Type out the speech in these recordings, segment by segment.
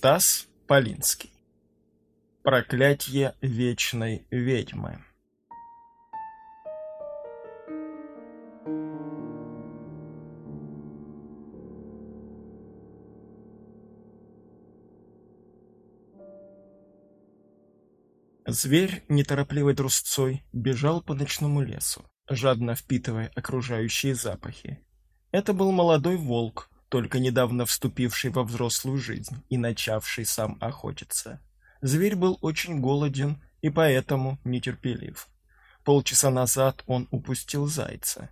Стас Полинский. Проклятье вечной ведьмы. Зверь неторопливой трусцой бежал по ночному лесу, жадно впитывая окружающие запахи. Это был молодой волк, только недавно вступивший во взрослую жизнь и начавший сам охотиться. Зверь был очень голоден и поэтому нетерпелив. Полчаса назад он упустил зайца.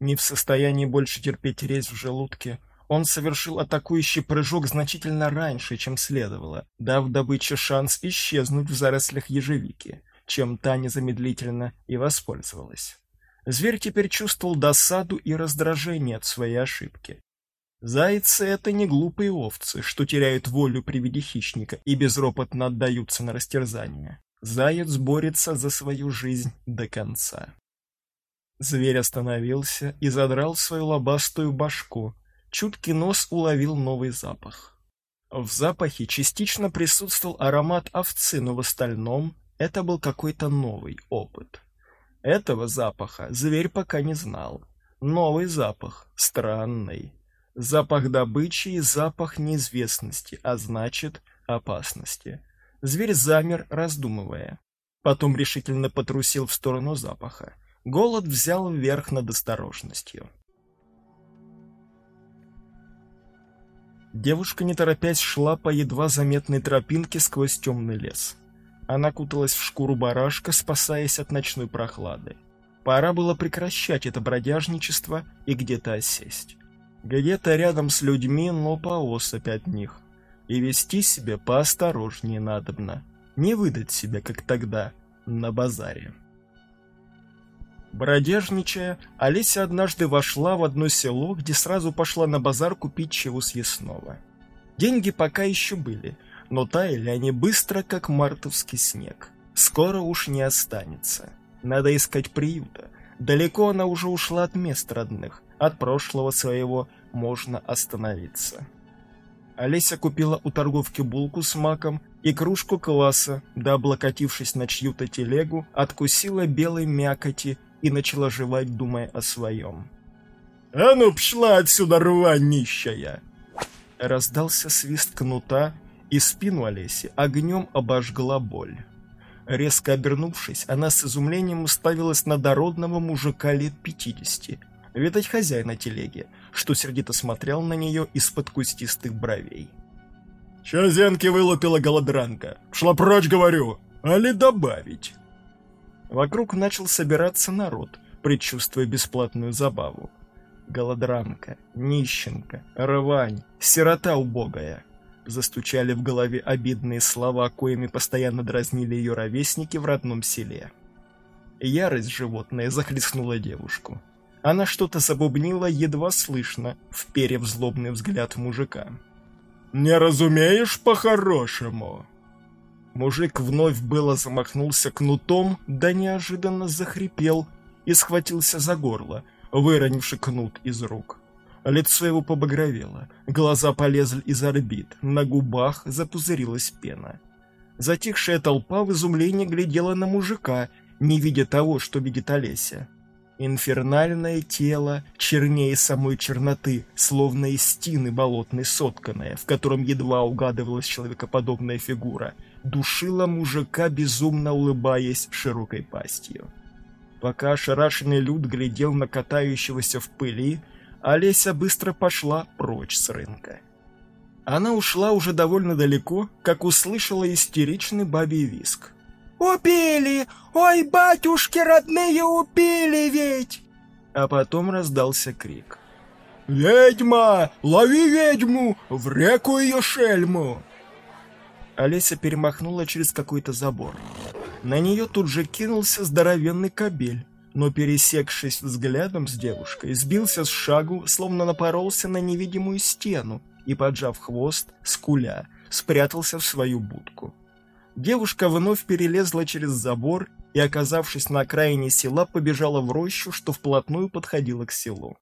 Не в состоянии больше терпеть резь в желудке, он совершил атакующий прыжок значительно раньше, чем следовало, дав добыче шанс исчезнуть в зарослях ежевики, чем та незамедлительно и воспользовалась. Зверь теперь чувствовал досаду и раздражение от своей ошибки. Зайцы — это не глупые овцы, что теряют волю при виде хищника и безропотно отдаются на растерзание. Заяц борется за свою жизнь до конца. Зверь остановился и задрал свою лобастую башку. Чуткий нос уловил новый запах. В запахе частично присутствовал аромат овцы, но в остальном это был какой-то новый опыт. Этого запаха зверь пока не знал. Новый запах, странный. Запах добычи и запах неизвестности, а значит, опасности. Зверь замер, раздумывая. Потом решительно потрусил в сторону запаха. Голод взял верх над осторожностью. Девушка, не торопясь, шла по едва заметной тропинке сквозь темный лес. Она куталась в шкуру барашка, спасаясь от ночной прохлады. Пора было прекращать это бродяжничество и где-то осесть где-то рядом с людьми, но поосыпь от них. И вести себя поосторожнее надобно, не выдать себя, как тогда, на базаре. Бродяжничая, Олеся однажды вошла в одно село, где сразу пошла на базар купить чего съестного. Деньги пока еще были, но таяли они быстро, как мартовский снег. Скоро уж не останется. Надо искать приюта. Далеко она уже ушла от мест родных, от прошлого своего можно остановиться. Олеся купила у торговки булку с маком и кружку кваса, да, облокотившись на чью-то телегу, откусила белой мякоти и начала жевать, думая о своем. «А ну, пшла отсюда, рвань нищая!» Раздался свист кнута, и спину Олеси огнем обожгла боль. Резко обернувшись, она с изумлением уставилась на дородного мужика лет пятидесяти, видать, хозяина телеги, что сердито смотрел на нее из-под кустистых бровей. «Чё зенки вылупила голодранка? Шла прочь, говорю! Али добавить?» Вокруг начал собираться народ, предчувствуя бесплатную забаву. Голодранка, нищенка, рвань, сирота убогая. Застучали в голове обидные слова, коими постоянно дразнили ее ровесники в родном селе. Ярость животное захлестнула девушку. Она что-то забубнила едва слышно, вперев злобный взгляд мужика. «Не разумеешь по-хорошему?» Мужик вновь было замахнулся кнутом, да неожиданно захрипел и схватился за горло, выронивши кнут из рук. Лицо его побагровело, глаза полезли из орбит, на губах запузырилась пена. Затихшая толпа в изумлении глядела на мужика, не видя того, что видит Олеся. Инфернальное тело, чернее самой черноты, словно из стены болотной сотканное, в котором едва угадывалась человекоподобная фигура, душила мужика, безумно улыбаясь широкой пастью. Пока ошарашенный люд глядел на катающегося в пыли, Олеся быстро пошла прочь с рынка. Она ушла уже довольно далеко, как услышала истеричный бабий виск. «Убили! Ой, батюшки родные, убили ведь!» А потом раздался крик. «Ведьма! Лови ведьму! В реку ее шельму!» Олеся перемахнула через какой-то забор. На нее тут же кинулся здоровенный кобель, но, пересекшись взглядом с девушкой, сбился с шагу, словно напоролся на невидимую стену и, поджав хвост, скуля, спрятался в свою будку. Девушка вновь перелезла через забор и, оказавшись на окраине села, побежала в рощу, что вплотную подходила к селу.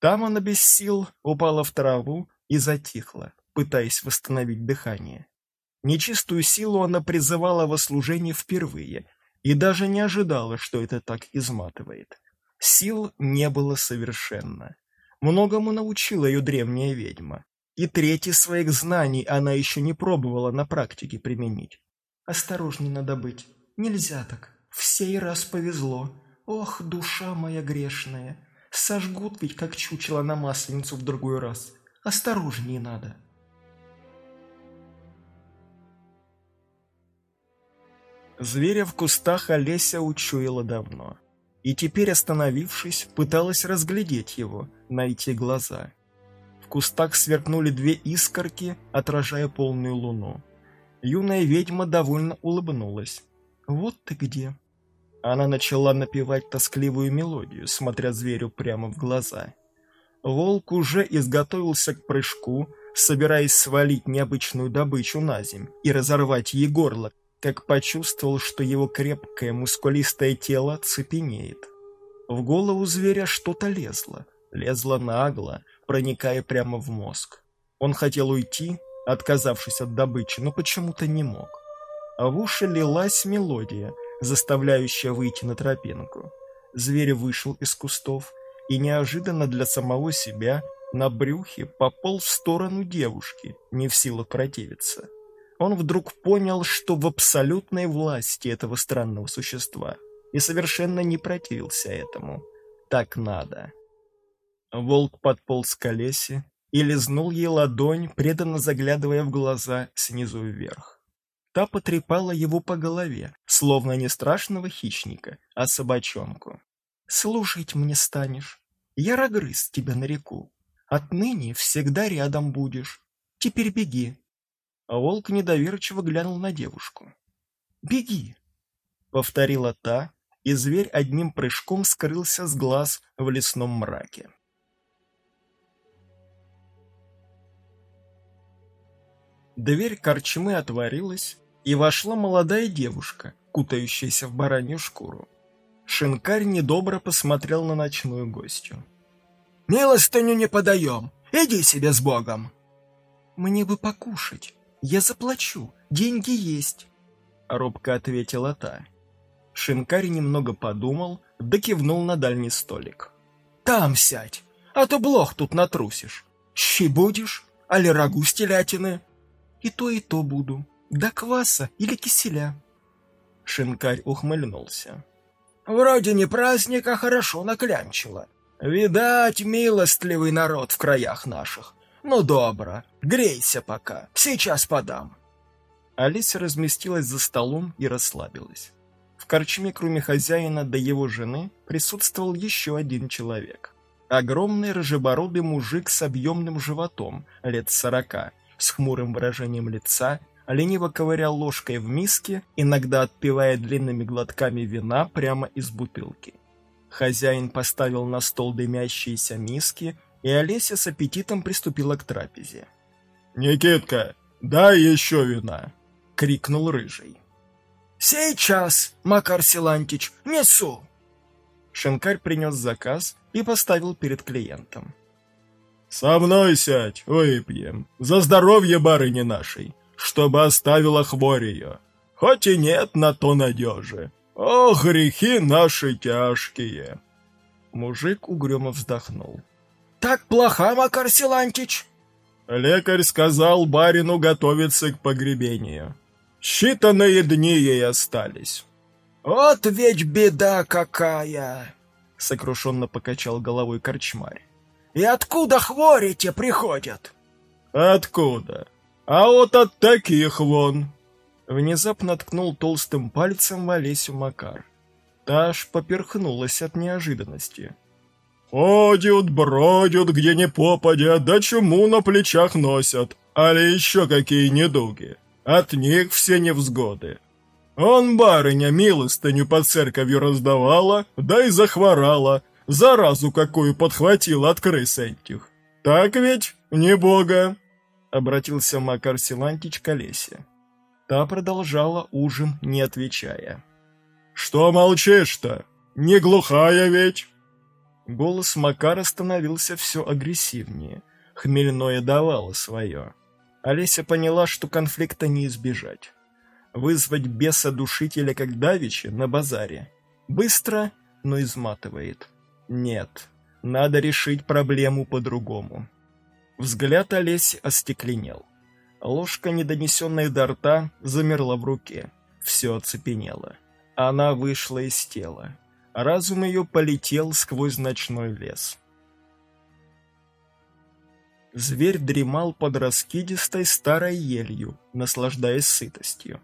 Там она без сил упала в траву и затихла, пытаясь восстановить дыхание. Нечистую силу она призывала во служение впервые и даже не ожидала, что это так изматывает. Сил не было совершенно. Многому научила ее древняя ведьма. И трети своих знаний она еще не пробовала на практике применить. «Осторожней надо быть. Нельзя так. В сей раз повезло. Ох, душа моя грешная. Сожгут ведь, как чучело на масленицу в другой раз. Осторожнее надо». Зверя в кустах Олеся учуяла давно. И теперь, остановившись, пыталась разглядеть его, найти глаза. В кустах сверкнули две искорки, отражая полную луну. Юная ведьма довольно улыбнулась. «Вот ты где!» Она начала напевать тоскливую мелодию, смотря зверю прямо в глаза. Волк уже изготовился к прыжку, собираясь свалить необычную добычу на земь и разорвать ей горло, как почувствовал, что его крепкое мускулистое тело цепенеет. В голову зверя что-то лезло, лезло нагло, проникая прямо в мозг. Он хотел уйти, отказавшись от добычи, но почему-то не мог. А в уши лилась мелодия, заставляющая выйти на тропинку. Зверь вышел из кустов и неожиданно для самого себя на брюхе пополз в сторону девушки, не в силах противиться он вдруг понял, что в абсолютной власти этого странного существа, и совершенно не противился этому. Так надо. Волк подполз к колесе и лизнул ей ладонь, преданно заглядывая в глаза снизу вверх. Та потрепала его по голове, словно не страшного хищника, а собачонку. «Слушать мне станешь. Я рогрыз тебя на реку. Отныне всегда рядом будешь. Теперь беги, а волк недоверчиво глянул на девушку. «Беги!» — повторила та, и зверь одним прыжком скрылся с глаз в лесном мраке. Дверь корчмы отворилась, и вошла молодая девушка, кутающаяся в баранью шкуру. Шинкарь недобро посмотрел на ночную гостью. «Милостыню не подаем! Иди себе с Богом!» «Мне бы покушать!» «Я заплачу, деньги есть», — робко ответила та. Шинкарь немного подумал, да кивнул на дальний столик. «Там сядь, а то блох тут натрусишь. Щи будешь, али рагу с телятины?» «И то, и то буду. Да кваса или киселя». Шинкарь ухмыльнулся. «Вроде не праздник, а хорошо наклянчила. Видать, милостливый народ в краях наших. «Ну, добро. Грейся пока. Сейчас подам». Алиса разместилась за столом и расслабилась. В корчме, кроме хозяина да его жены, присутствовал еще один человек. Огромный рыжебородый мужик с объемным животом, лет сорока, с хмурым выражением лица, лениво ковырял ложкой в миске, иногда отпивая длинными глотками вина прямо из бутылки. Хозяин поставил на стол дымящиеся миски и Олеся с аппетитом приступила к трапезе. «Никитка, дай еще вина!» — крикнул Рыжий. «Сейчас, Макар Силантич, несу!» Шинкарь принес заказ и поставил перед клиентом. «Со мной сядь, выпьем, за здоровье барыни нашей, чтобы оставила хворь ее, хоть и нет на то надежи. О, грехи наши тяжкие!» Мужик угрюмо вздохнул так плоха, Макар Силантич?» Лекарь сказал барину готовиться к погребению. Считанные дни ей остались. «Вот ведь беда какая!» — сокрушенно покачал головой корчмарь. «И откуда хвори те приходят?» «Откуда? А вот от таких вон!» Внезапно ткнул толстым пальцем в Олесю Макар. Та аж поперхнулась от неожиданности. Ходят, бродят, где не попадя, да чему на плечах носят, али еще какие недуги. От них все невзгоды. Он барыня милостыню по церковью раздавала, да и захворала, заразу какую подхватила от крыс этих. Так ведь, не бога?» Обратился Макар Силантич к Олесе. Та продолжала ужин, не отвечая. «Что молчишь-то? Не глухая ведь?» Голос Макара становился все агрессивнее. Хмельное давало свое. Олеся поняла, что конфликта не избежать. Вызвать беса-душителя как давича на базаре. Быстро, но изматывает. Нет, надо решить проблему по-другому. Взгляд Олеси остекленел. Ложка, недонесенная до рта, замерла в руке. Все оцепенело. Она вышла из тела. Разум ее полетел сквозь ночной лес. Зверь дремал под раскидистой старой елью, наслаждаясь сытостью.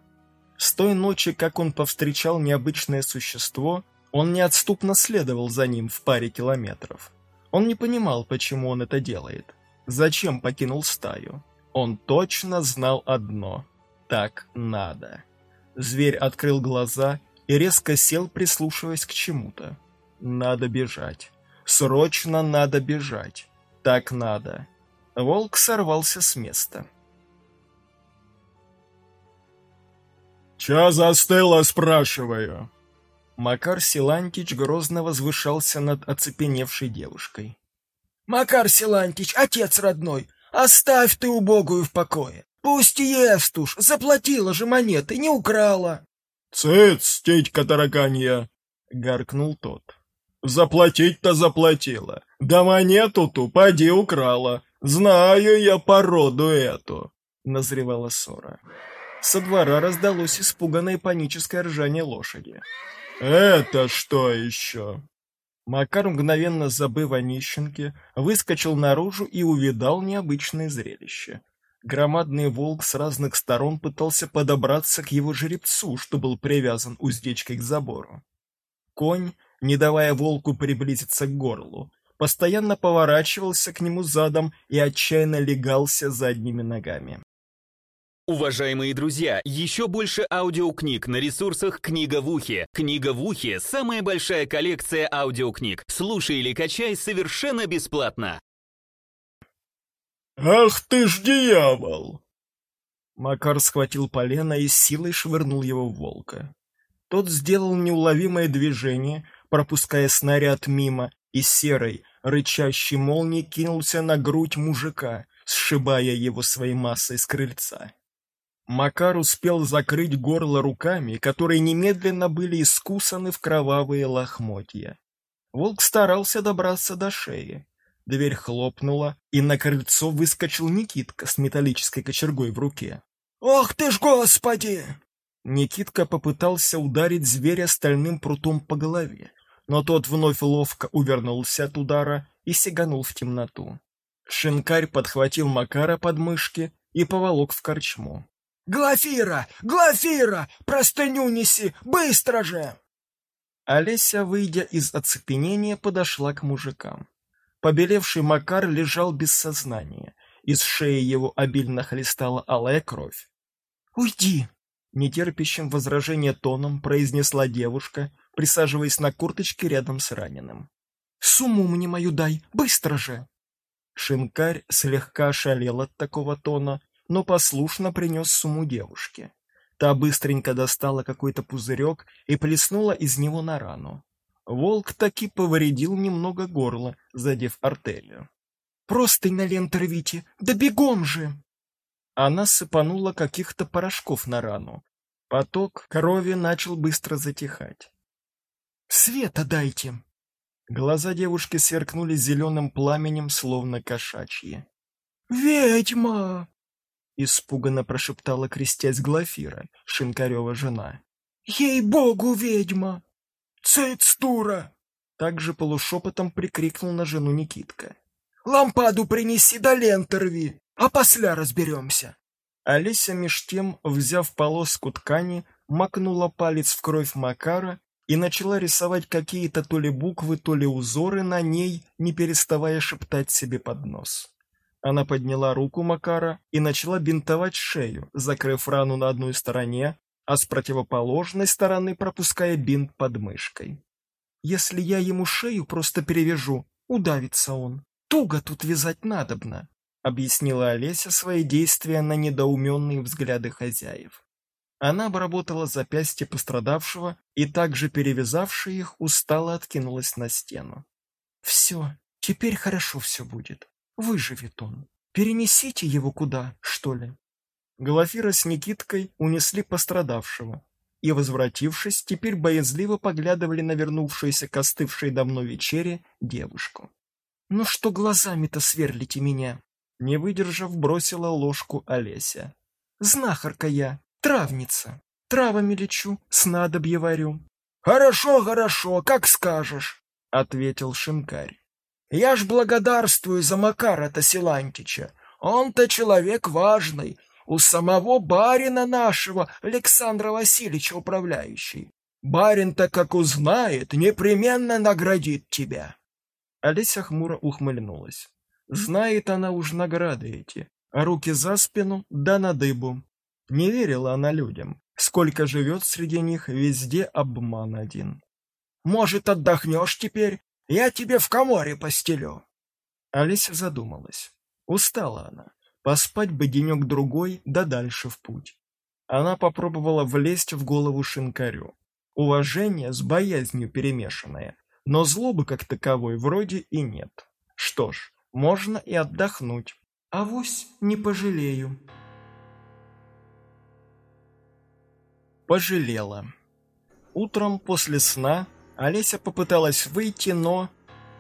С той ночи, как он повстречал необычное существо, он неотступно следовал за ним в паре километров. Он не понимал, почему он это делает. Зачем покинул стаю? Он точно знал одно. Так надо. Зверь открыл глаза и резко сел, прислушиваясь к чему-то. Надо бежать. Срочно надо бежать. Так надо. Волк сорвался с места. «Чё застыло, спрашиваю?» Макар Силантич грозно возвышался над оцепеневшей девушкой. «Макар Силантич, отец родной, оставь ты убогую в покое. Пусть ест уж, заплатила же монеты, не украла». «Цыц, тетька тараканья!» — гаркнул тот. «Заплатить-то заплатила, да монету-ту поди украла. Знаю я породу эту!» — назревала ссора. Со двора раздалось испуганное паническое ржание лошади. «Это что еще?» Макар, мгновенно забыв о нищенке, выскочил наружу и увидал необычное зрелище. Громадный волк с разных сторон пытался подобраться к его жеребцу, что был привязан уздечкой к забору. Конь, не давая волку приблизиться к горлу, постоянно поворачивался к нему задом и отчаянно легался задними ногами. Уважаемые друзья, еще больше аудиокниг на ресурсах «Книга в ухе». «Книга в ухе» — самая большая коллекция аудиокниг. Слушай или качай совершенно бесплатно. «Ах ты ж дьявол!» Макар схватил полено и силой швырнул его в волка. Тот сделал неуловимое движение, пропуская снаряд мимо, и серой, рычащей молнией кинулся на грудь мужика, сшибая его своей массой с крыльца. Макар успел закрыть горло руками, которые немедленно были искусаны в кровавые лохмотья. Волк старался добраться до шеи. Дверь хлопнула, и на крыльцо выскочил Никитка с металлической кочергой в руке. «Ох ты ж, господи!» Никитка попытался ударить зверя стальным прутом по голове, но тот вновь ловко увернулся от удара и сиганул в темноту. Шинкарь подхватил Макара под мышки и поволок в корчму. «Глафира! Глафира! Простыню неси! Быстро же!» Олеся, выйдя из оцепенения, подошла к мужикам. Побелевший Макар лежал без сознания. Из шеи его обильно хлестала алая кровь. «Уйди!» — нетерпящим возражения тоном произнесла девушка, присаживаясь на курточке рядом с раненым. «Сумму мне мою дай, быстро же!» Шинкарь слегка ошалел от такого тона но послушно принес сумму девушке. Та быстренько достала какой-то пузырек и плеснула из него на рану. Волк таки повредил немного горло, задев артерию. «Просто на лент рвите, да бегом же!» Она сыпанула каких-то порошков на рану. Поток крови начал быстро затихать. «Света дайте!» Глаза девушки сверкнули зеленым пламенем, словно кошачьи. «Ведьма!» — испуганно прошептала, крестясь Глафира, Шинкарева жена. «Ей-богу, ведьма! Цыц, дура!» Также полушепотом прикрикнул на жену Никитка. «Лампаду принеси да ленты рви, а после разберемся!» Олеся меж тем, взяв полоску ткани, макнула палец в кровь Макара и начала рисовать какие-то то ли буквы, то ли узоры на ней, не переставая шептать себе под нос. Она подняла руку Макара и начала бинтовать шею, закрыв рану на одной стороне, а с противоположной стороны пропуская бинт под мышкой. «Если я ему шею просто перевяжу, удавится он. Туго тут вязать надобно», — объяснила Олеся свои действия на недоуменные взгляды хозяев. Она обработала запястье пострадавшего и, также перевязавши их, устало откинулась на стену. «Все, теперь хорошо все будет. Выживет он. Перенесите его куда, что ли?» Глафира с Никиткой унесли пострадавшего и, возвратившись, теперь боязливо поглядывали на вернувшуюся к остывшей давно вечере девушку. «Ну что глазами-то сверлите меня?» Не выдержав, бросила ложку Олеся. «Знахарка я, травница. Травами лечу, снадобье варю». «Хорошо, хорошо, как скажешь», — ответил шинкарь. «Я ж благодарствую за Макара-то Силантича. Он-то человек важный, у самого барина нашего, Александра Васильевича управляющий. Барин-то, как узнает, непременно наградит тебя». Олеся хмуро ухмыльнулась. Знает она уж награды эти, а руки за спину, да на дыбу. Не верила она людям. Сколько живет среди них, везде обман один. «Может, отдохнешь теперь? Я тебе в коморе постелю». Олеся задумалась. Устала она. Поспать бы денек-другой, да дальше в путь. Она попробовала влезть в голову шинкарю. Уважение с боязнью перемешанное, но злобы как таковой вроде и нет. Что ж, можно и отдохнуть. Авось не пожалею. Пожалела. Утром после сна Олеся попыталась выйти, но...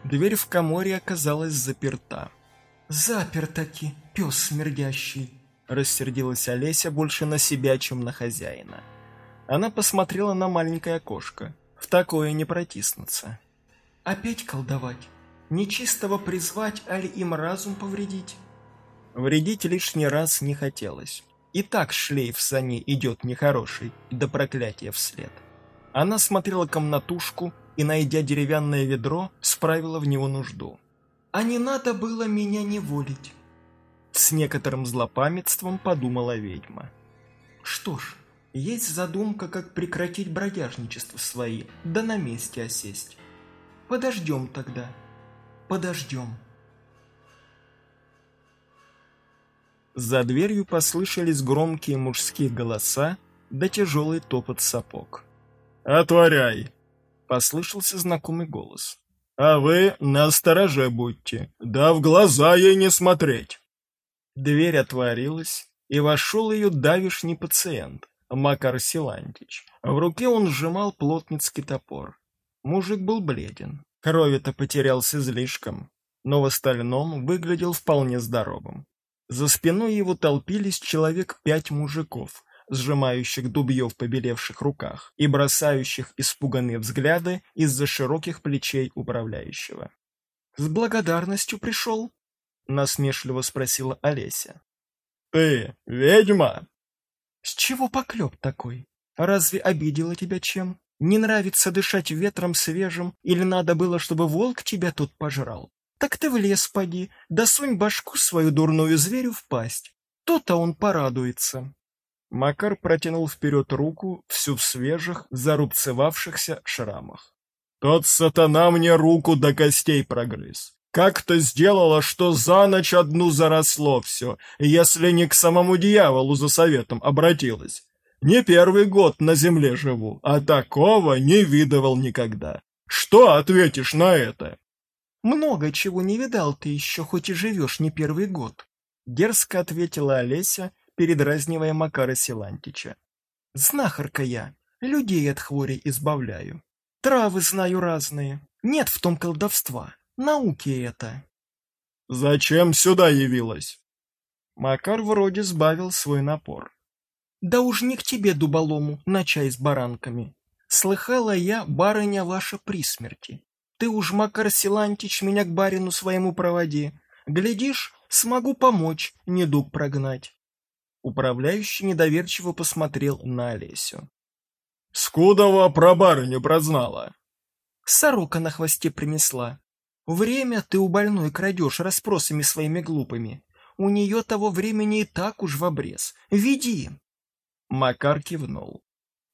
Дверь в коморе оказалась заперта. «Запер-таки, пес смердящий!» Рассердилась Олеся больше на себя, чем на хозяина. Она посмотрела на маленькое окошко. В такое не протиснуться. «Опять колдовать? Нечистого призвать, али им разум повредить?» Вредить лишний раз не хотелось. И так шлейф за ней идет нехороший, до проклятия вслед. Она смотрела комнатушку и, найдя деревянное ведро, справила в него нужду а не надо было меня неволить. С некоторым злопамятством подумала ведьма. Что ж, есть задумка, как прекратить бродяжничество свои, да на месте осесть. Подождем тогда, подождем. За дверью послышались громкие мужские голоса да тяжелый топот сапог. «Отворяй!» — послышался знакомый голос. А вы настороже будьте, да в глаза ей не смотреть. Дверь отворилась, и вошел ее давишний пациент, Макар Силантич. В руке он сжимал плотницкий топор. Мужик был бледен, крови-то потерялся излишком, но в остальном выглядел вполне здоровым. За спиной его толпились человек пять мужиков, сжимающих дубье в побелевших руках и бросающих испуганные взгляды из-за широких плечей управляющего. «С благодарностью пришел?» — насмешливо спросила Олеся. «Ты ведьма?» «С чего поклеп такой? Разве обидела тебя чем? Не нравится дышать ветром свежим, или надо было, чтобы волк тебя тут пожрал? Так ты в лес поди, да сунь башку свою дурную зверю в пасть. То-то он порадуется». Макар протянул вперед руку, всю в свежих, зарубцевавшихся шрамах. «Тот сатана мне руку до костей прогрыз. Как-то сделала, что за ночь одну заросло все, если не к самому дьяволу за советом обратилась. Не первый год на земле живу, а такого не видывал никогда. Что ответишь на это?» «Много чего не видал ты еще, хоть и живешь не первый год», — дерзко ответила Олеся, передразнивая Макара Силантича. «Знахарка я, людей от хвори избавляю. Травы знаю разные, нет в том колдовства, науки это». «Зачем сюда явилась?» Макар вроде сбавил свой напор. «Да уж не к тебе, дуболому, на чай с баранками. Слыхала я, барыня ваша при смерти. Ты уж, Макар Силантич, меня к барину своему проводи. Глядишь, смогу помочь, недуг прогнать. Управляющий недоверчиво посмотрел на Олесю. «Скудова про барыню прознала». «Сорока на хвосте принесла. Время ты у больной крадешь расспросами своими глупыми. У нее того времени и так уж в обрез. Веди!» Макар кивнул.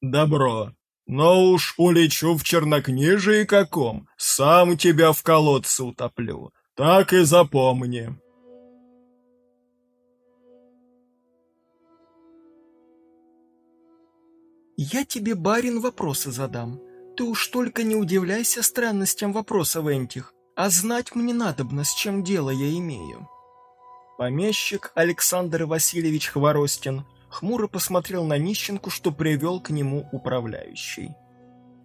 «Добро. Но уж улечу в чернокнижии каком, сам тебя в колодце утоплю. Так и запомни». «Я тебе, барин, вопросы задам. Ты уж только не удивляйся странностям вопросов этих, а знать мне надобно, с чем дело я имею». Помещик Александр Васильевич Хворостин хмуро посмотрел на нищенку, что привел к нему управляющий.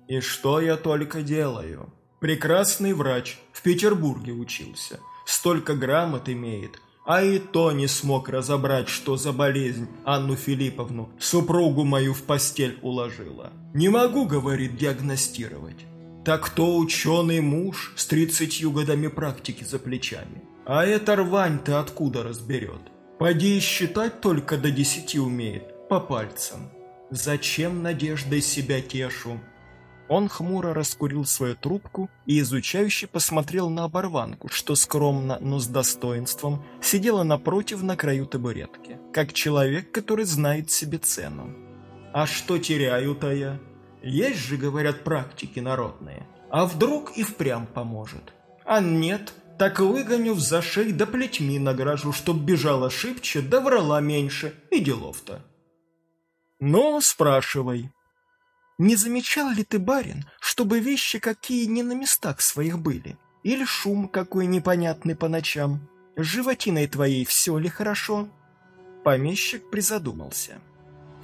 «И что я только делаю? Прекрасный врач, в Петербурге учился, столько грамот имеет, а и то не смог разобрать, что за болезнь Анну Филипповну, супругу мою, в постель уложила. Не могу, говорит, диагностировать. Так кто ученый муж с тридцатью годами практики за плечами? А эта рвань-то откуда разберет? Поди считать только до десяти умеет, по пальцам. Зачем надеждой себя тешу? Он хмуро раскурил свою трубку и изучающе посмотрел на оборванку, что скромно, но с достоинством сидела напротив на краю табуретки, как человек, который знает себе цену. «А что теряю-то я? Есть же, говорят, практики народные. А вдруг и впрямь поможет? А нет, так выгоню в зашей да плетьми награжу, чтоб бежала шибче да врала меньше, и делов-то». «Ну, спрашивай», не замечал ли ты, барин, чтобы вещи какие не на местах своих были? Или шум какой непонятный по ночам? Животиной твоей все ли хорошо?» Помещик призадумался.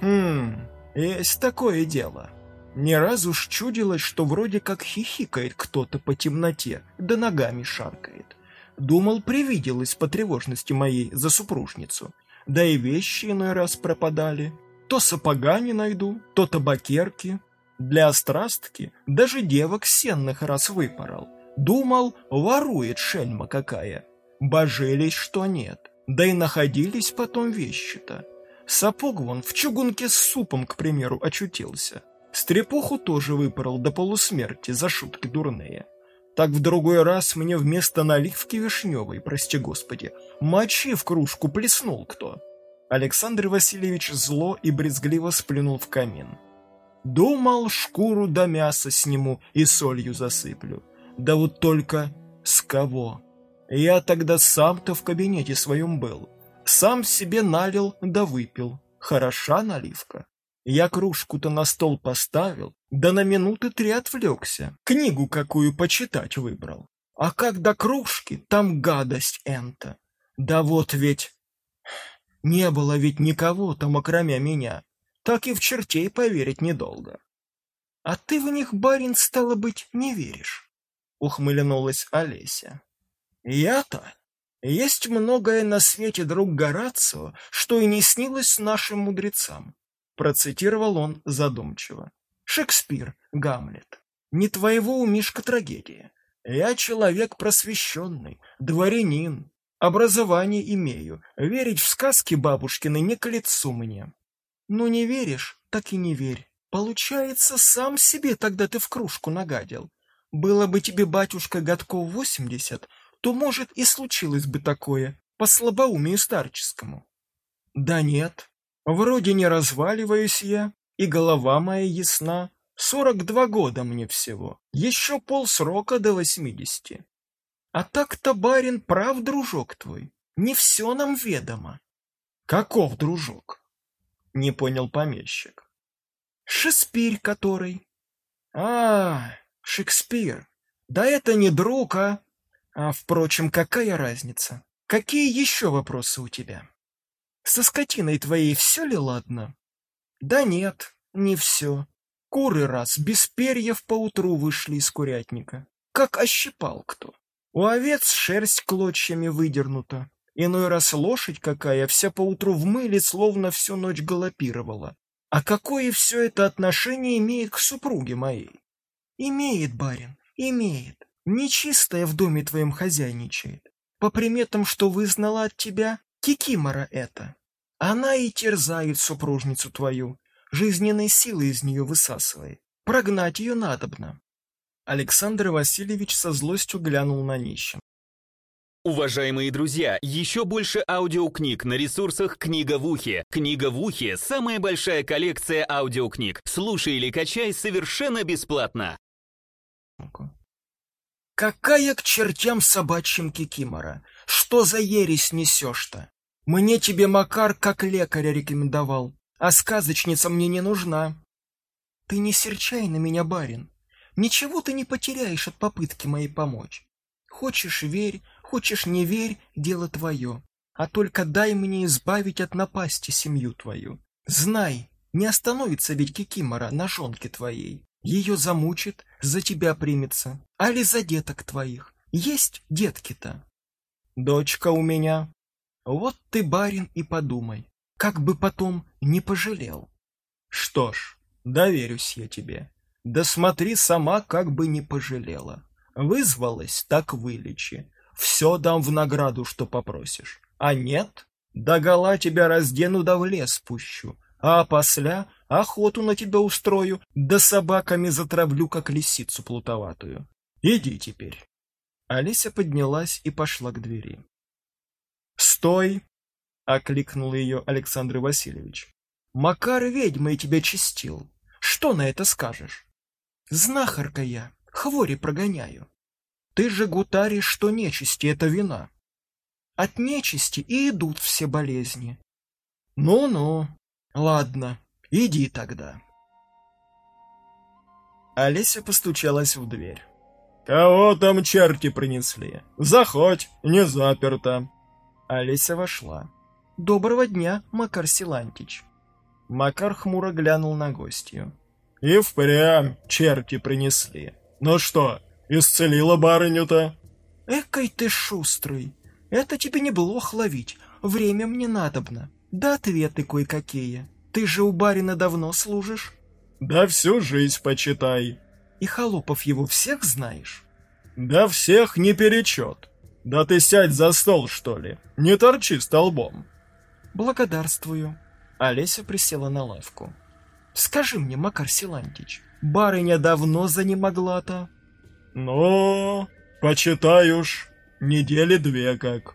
«Хм, есть такое дело. Не раз уж чудилось, что вроде как хихикает кто-то по темноте, да ногами шаркает. Думал, привиделось по тревожности моей за супружницу. Да и вещи иной раз пропадали. То сапога не найду, то табакерки. Для страстки даже девок сенных раз выпорол. Думал, ворует шельма какая. Божились, что нет. Да и находились потом вещи-то. Сапог вон в чугунке с супом, к примеру, очутился. Стрепуху тоже выпорол до полусмерти за шутки дурные. Так в другой раз мне вместо наливки вишневой, прости господи, мочи в кружку плеснул кто. Александр Васильевич зло и брезгливо сплюнул в камин. Думал, шкуру до мяса сниму и солью засыплю. Да вот только с кого? Я тогда сам-то в кабинете своем был. Сам себе налил да выпил. Хороша наливка. Я кружку-то на стол поставил, да на минуты три отвлекся. Книгу какую почитать выбрал. А как до кружки, там гадость энта. Да вот ведь не было ведь никого там, окромя меня. Так и в чертей поверить недолго. А ты в них, барин, стало быть, не веришь? Ухмыльнулась Олеся. Я-то? Есть многое на свете, друг Горацио, что и не снилось нашим мудрецам. Процитировал он задумчиво. Шекспир, Гамлет. Не твоего у Мишка трагедия. Я человек просвещенный, дворянин, Образование имею. Верить в сказки бабушкины не к лицу мне. Ну не веришь, так и не верь. Получается, сам себе тогда ты в кружку нагадил. Было бы тебе, батюшка, годков восемьдесят, то, может, и случилось бы такое, по слабоумию старческому. Да нет, вроде не разваливаюсь я, и голова моя ясна. Сорок два года мне всего, еще полсрока до восьмидесяти. А так-то, барин, прав, дружок твой. Не все нам ведомо. Каков дружок? Не понял помещик. Шекспир который. А, Шекспир. Да это не друг, а... А, впрочем, какая разница? Какие еще вопросы у тебя? Со скотиной твоей все ли ладно? Да нет, не все. Куры раз без перьев поутру вышли из курятника. Как ощипал кто. У овец шерсть клочьями выдернута. Иной раз лошадь какая вся поутру в мыле, словно всю ночь галопировала. А какое все это отношение имеет к супруге моей? Имеет, барин, имеет. Нечистая в доме твоем хозяйничает. По приметам, что вызнала от тебя, кикимора это. Она и терзает супружницу твою, жизненной силы из нее высасывает. Прогнать ее надобно. Александр Васильевич со злостью глянул на нищим. Уважаемые друзья, еще больше аудиокниг на ресурсах «Книга в ухе». «Книга в ухе» — самая большая коллекция аудиокниг. Слушай или качай совершенно бесплатно. «Какая к чертям собачьим кикимора? Что за ересь несешь-то? Мне тебе Макар как лекаря рекомендовал, а сказочница мне не нужна». «Ты не серчай на меня, барин. Ничего ты не потеряешь от попытки моей помочь. Хочешь — верь, хочешь — не верь, дело твое. а только дай мне избавить от напасти семью твою. Знай, не остановится ведь Кикимора на жонке твоей. Ее замучит, за тебя примется, али за деток твоих. Есть детки-то? Дочка у меня. Вот ты, барин, и подумай, как бы потом не пожалел. Что ж, доверюсь я тебе. Да смотри сама, как бы не пожалела. Вызвалась, так вылечи. Все дам в награду, что попросишь. А нет, догола тебя раздену да в лес пущу. А после охоту на тебя устрою, да собаками затравлю, как лисицу плутоватую. Иди теперь. Алися поднялась и пошла к двери. «Стой!» — окликнул ее Александр Васильевич. «Макар ведьмой тебя чистил. Что на это скажешь?» «Знахарка я, хвори прогоняю. Ты же гутаришь, что нечисти — это вина. От нечисти и идут все болезни. Ну-ну, ладно, иди тогда». Олеся постучалась в дверь. «Кого там черти принесли? Заходь, не заперто». Олеся вошла. «Доброго дня, Макар Силантич». Макар хмуро глянул на гостью. «И впрямь черти принесли. Ну что, исцелила барыню-то?» «Экой ты шустрый. Это тебе не блох ловить. Время мне надобно. Да ответы кое-какие. Ты же у барина давно служишь?» «Да всю жизнь почитай». И холопов его всех знаешь? Да всех не перечет. Да ты сядь за стол, что ли. Не торчи столбом. Благодарствую. Олеся присела на лавку. Скажи мне, Макар Силантич, барыня давно занемогла-то? Ну, почитай уж, недели две как.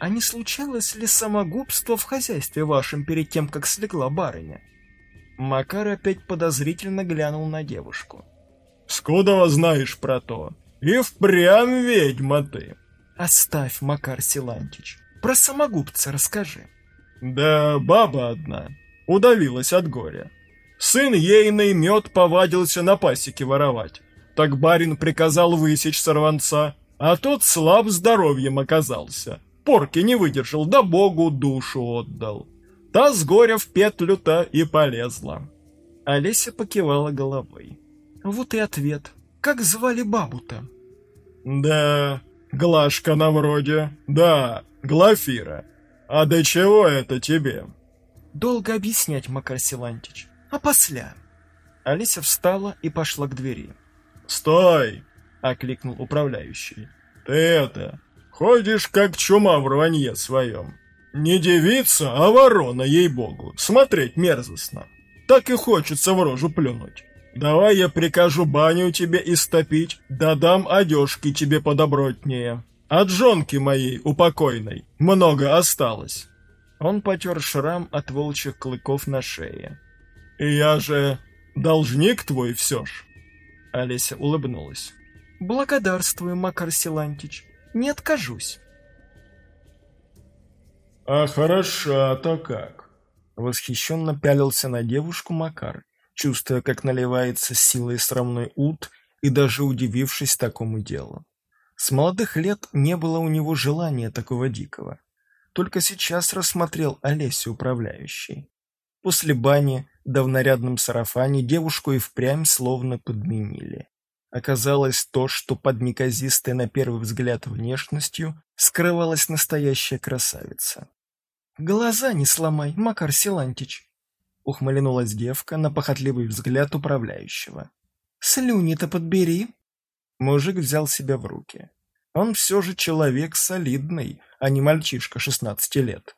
А не случалось ли самогубство в хозяйстве вашем перед тем, как слегла барыня? Макар опять подозрительно глянул на девушку. Скудова знаешь про то. И впрямь ведьма ты. Оставь, Макар Силантич. Про самогубца расскажи. Да баба одна удавилась от горя. Сын ейный мед повадился на пасеке воровать. Так барин приказал высечь сорванца, а тот слаб здоровьем оказался. Порки не выдержал, да богу душу отдал. Та с горя в петлю-то и полезла. Олеся покивала головой. Вот и ответ. Как звали бабу-то? Да, Глашка на вроде. Да, Глафира. А до чего это тебе? Долго объяснять, Макар Силантич. А после? Алися встала и пошла к двери. «Стой!» — окликнул управляющий. «Ты это, ходишь как чума в рванье своем. Не девица, а ворона, ей-богу. Смотреть мерзостно. Так и хочется в рожу плюнуть. Давай я прикажу баню тебе истопить, да дам одежки тебе подобротнее. От жонки моей, упокойной, много осталось. Он потер шрам от волчьих клыков на шее. Я же должник твой все ж. Олеся улыбнулась. Благодарствую, Макар Силантич. Не откажусь. А хороша-то как. Восхищенно пялился на девушку Макар чувствуя, как наливается силой срамной ут и даже удивившись такому делу. С молодых лет не было у него желания такого дикого. Только сейчас рассмотрел Олесю управляющей. После бани, да в нарядном сарафане, девушку и впрямь словно подменили. Оказалось то, что под неказистой на первый взгляд внешностью скрывалась настоящая красавица. «Глаза не сломай, Макар Силантич!» Ухмыленулась девка на похотливый взгляд управляющего. «Слюни-то подбери!» Мужик взял себя в руки. Он все же человек солидный, а не мальчишка шестнадцати лет.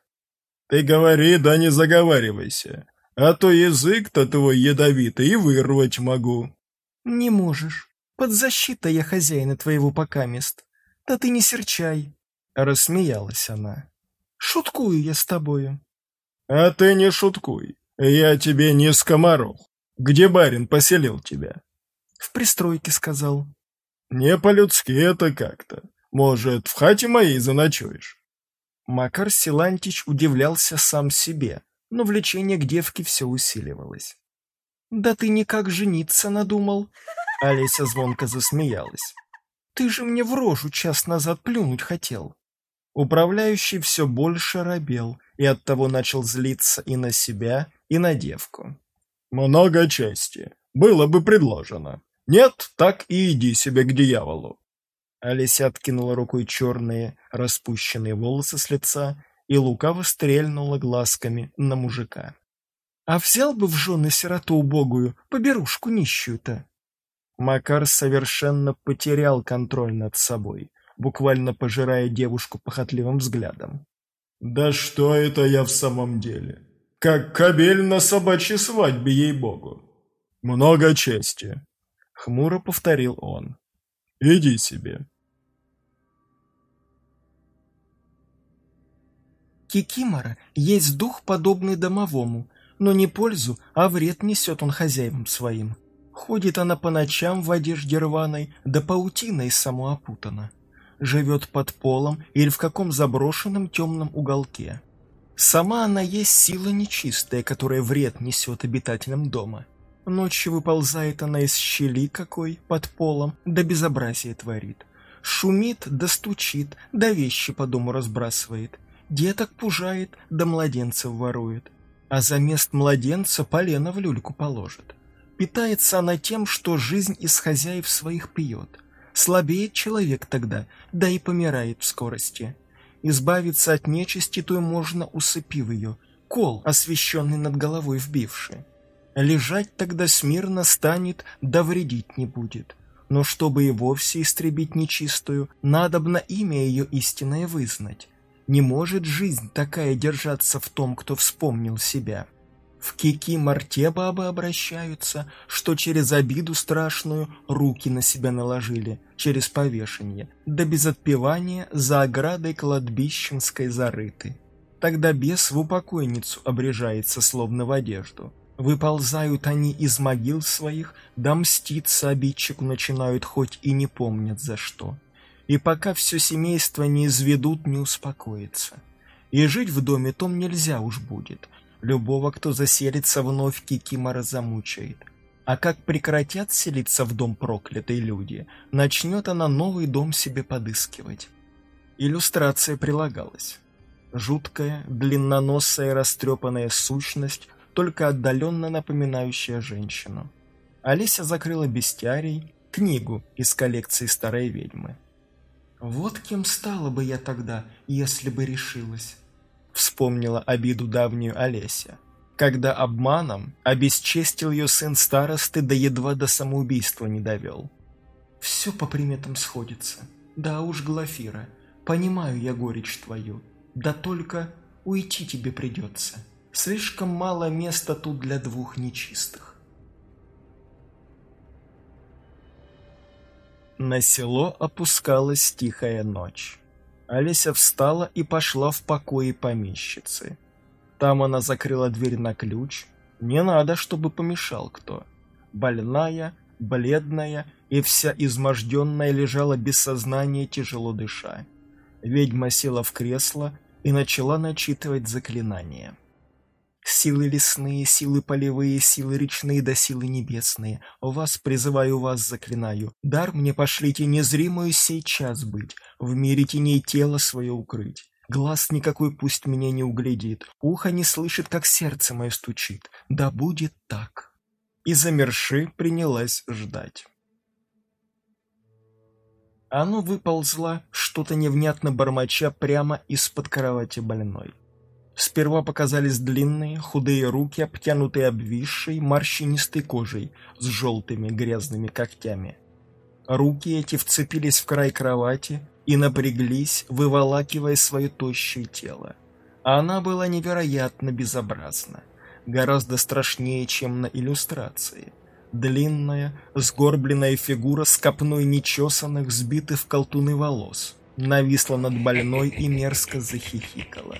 «Ты говори, да не заговаривайся, а то язык-то твой ядовитый и вырвать могу». «Не можешь. Под защитой я хозяина твоего покамест. Да ты не серчай!» Рассмеялась она. «Шуткую я с тобою». «А ты не шуткуй. «Я тебе не скоморох. Где барин поселил тебя?» «В пристройке сказал». «Не по-людски это как-то. Может, в хате моей заночуешь?» Макар Силантич удивлялся сам себе, но влечение к девке все усиливалось. «Да ты никак жениться надумал?» Олеся звонко засмеялась. «Ты же мне в рожу час назад плюнуть хотел». Управляющий все больше робел и оттого начал злиться и на себя, и на девку. «Много чести. Было бы предложено. Нет, так и иди себе к дьяволу». Олеся откинула рукой черные распущенные волосы с лица и лукаво стрельнула глазками на мужика. «А взял бы в жены сироту убогую, поберушку нищую-то?» Макар совершенно потерял контроль над собой буквально пожирая девушку похотливым взглядом. «Да что это я в самом деле? Как кобель на собачьей свадьбе, ей-богу! Много чести!» — хмуро повторил он. «Иди себе!» Кикимора есть дух, подобный домовому, но не пользу, а вред несет он хозяевам своим. Ходит она по ночам в одежде рваной, да паутиной самоопутана живет под полом или в каком заброшенном темном уголке. Сама она есть сила нечистая, которая вред несет обитателям дома. Ночью выползает она из щели какой под полом, да безобразие творит. Шумит, да стучит, да вещи по дому разбрасывает. Деток пужает, да младенцев ворует. А за мест младенца полено в люльку положит. Питается она тем, что жизнь из хозяев своих пьет – Слабеет человек тогда, да и помирает в скорости. Избавиться от нечисти то можно, усыпив ее, кол, освещенный над головой вбивший. Лежать тогда смирно станет, да вредить не будет. Но чтобы и вовсе истребить нечистую, надобно имя ее истинное вызнать. Не может жизнь такая держаться в том, кто вспомнил себя. В кики те бабы обращаются, что через обиду страшную руки на себя наложили, через повешение, да без отпевания за оградой кладбищенской зарыты. Тогда бес в упокойницу обрежается, словно в одежду. Выползают они из могил своих, да мститься обидчику начинают, хоть и не помнят за что. И пока все семейство не изведут, не успокоится. И жить в доме том нельзя уж будет — Любого, кто заселится вновь, Кикимора замучает. А как прекратят селиться в дом проклятые люди, начнет она новый дом себе подыскивать. Иллюстрация прилагалась. Жуткая, длинноносая, растрепанная сущность, только отдаленно напоминающая женщину. Олеся закрыла бестиарий, книгу из коллекции старой ведьмы. «Вот кем стала бы я тогда, если бы решилась», вспомнила обиду давнюю Олеся, когда обманом обесчестил ее сын старосты, да едва до самоубийства не довел. «Все по приметам сходится. Да уж, Глафира, понимаю я горечь твою. Да только уйти тебе придется. Слишком мало места тут для двух нечистых». На село опускалась тихая ночь. Олеся встала и пошла в покои помещицы. Там она закрыла дверь на ключ. Не надо, чтобы помешал кто. Больная, бледная и вся изможденная лежала без сознания, тяжело дыша. Ведьма села в кресло и начала начитывать заклинания. Силы лесные, силы полевые, силы речные да силы небесные, вас призываю, вас заклинаю. Дар мне пошлите незримую сейчас быть, в мире теней тело свое укрыть. Глаз никакой пусть меня не углядит, ухо не слышит, как сердце мое стучит. Да будет так. И замерши принялась ждать. Оно выползло, что-то невнятно бормоча прямо из-под кровати больной. Сперва показались длинные, худые руки, обтянутые обвисшей, морщинистой кожей с желтыми грязными когтями. Руки эти вцепились в край кровати и напряглись, выволакивая свое тощее тело. А она была невероятно безобразна, гораздо страшнее, чем на иллюстрации. Длинная, сгорбленная фигура с копной нечесанных, сбитых в колтуны волос, нависла над больной и мерзко захихикала.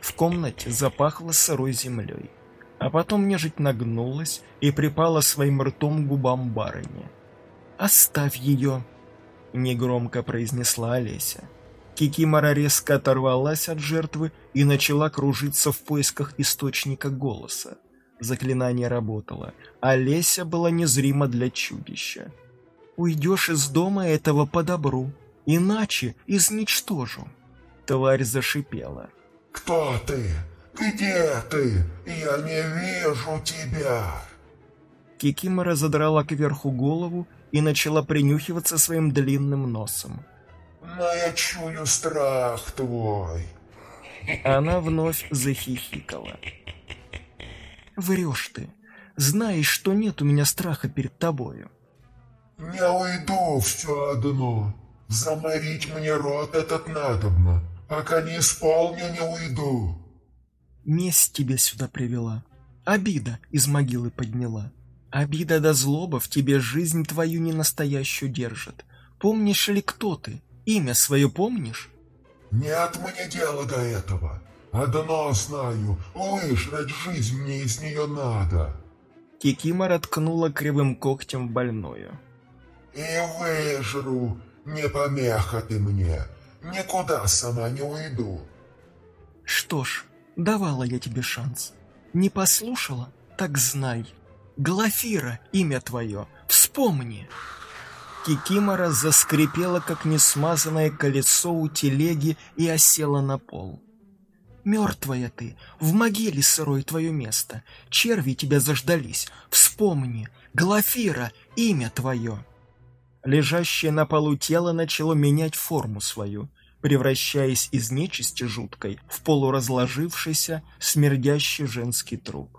В комнате запахло сырой землей. А потом нежить нагнулась и припала своим ртом к губам барыни. «Оставь ее!» — негромко произнесла Олеся. Кикимора резко оторвалась от жертвы и начала кружиться в поисках источника голоса. Заклинание работало. Олеся была незрима для чудища. «Уйдешь из дома этого по добру, иначе изничтожу». Тварь зашипела. «Кто ты? Где ты? Я не вижу тебя!» Кикимора задрала кверху голову и начала принюхиваться своим длинным носом. «Но я чую страх твой!» Она вновь захихикала. «Врешь ты. Знаешь, что нет у меня страха перед тобою». «Не уйду все одно. Заморить мне рот этот надобно. Пока не исполню, не уйду». «Месть тебя сюда привела. Обида из могилы подняла. Обида да злоба в тебе жизнь твою ненастоящую держит. Помнишь ли, кто ты? Имя свое помнишь?» «Нет мне дела до этого. Одно знаю, выжрать жизнь мне из нее надо». Кикимора ткнула кривым когтем в больную. «И выжру, не помеха ты мне, никуда сама не уйду». «Что ж, давала я тебе шанс. Не послушала? Так знай. Глафира, имя твое, вспомни!» Кикимора заскрипела, как несмазанное колесо у телеги и осела на пол. «Мертвая ты, в могиле сырой твое место, черви тебя заждались, вспомни, Глафира, имя твое!» Лежащее на полу тело начало менять форму свою, превращаясь из нечисти жуткой в полуразложившийся, смердящий женский труп.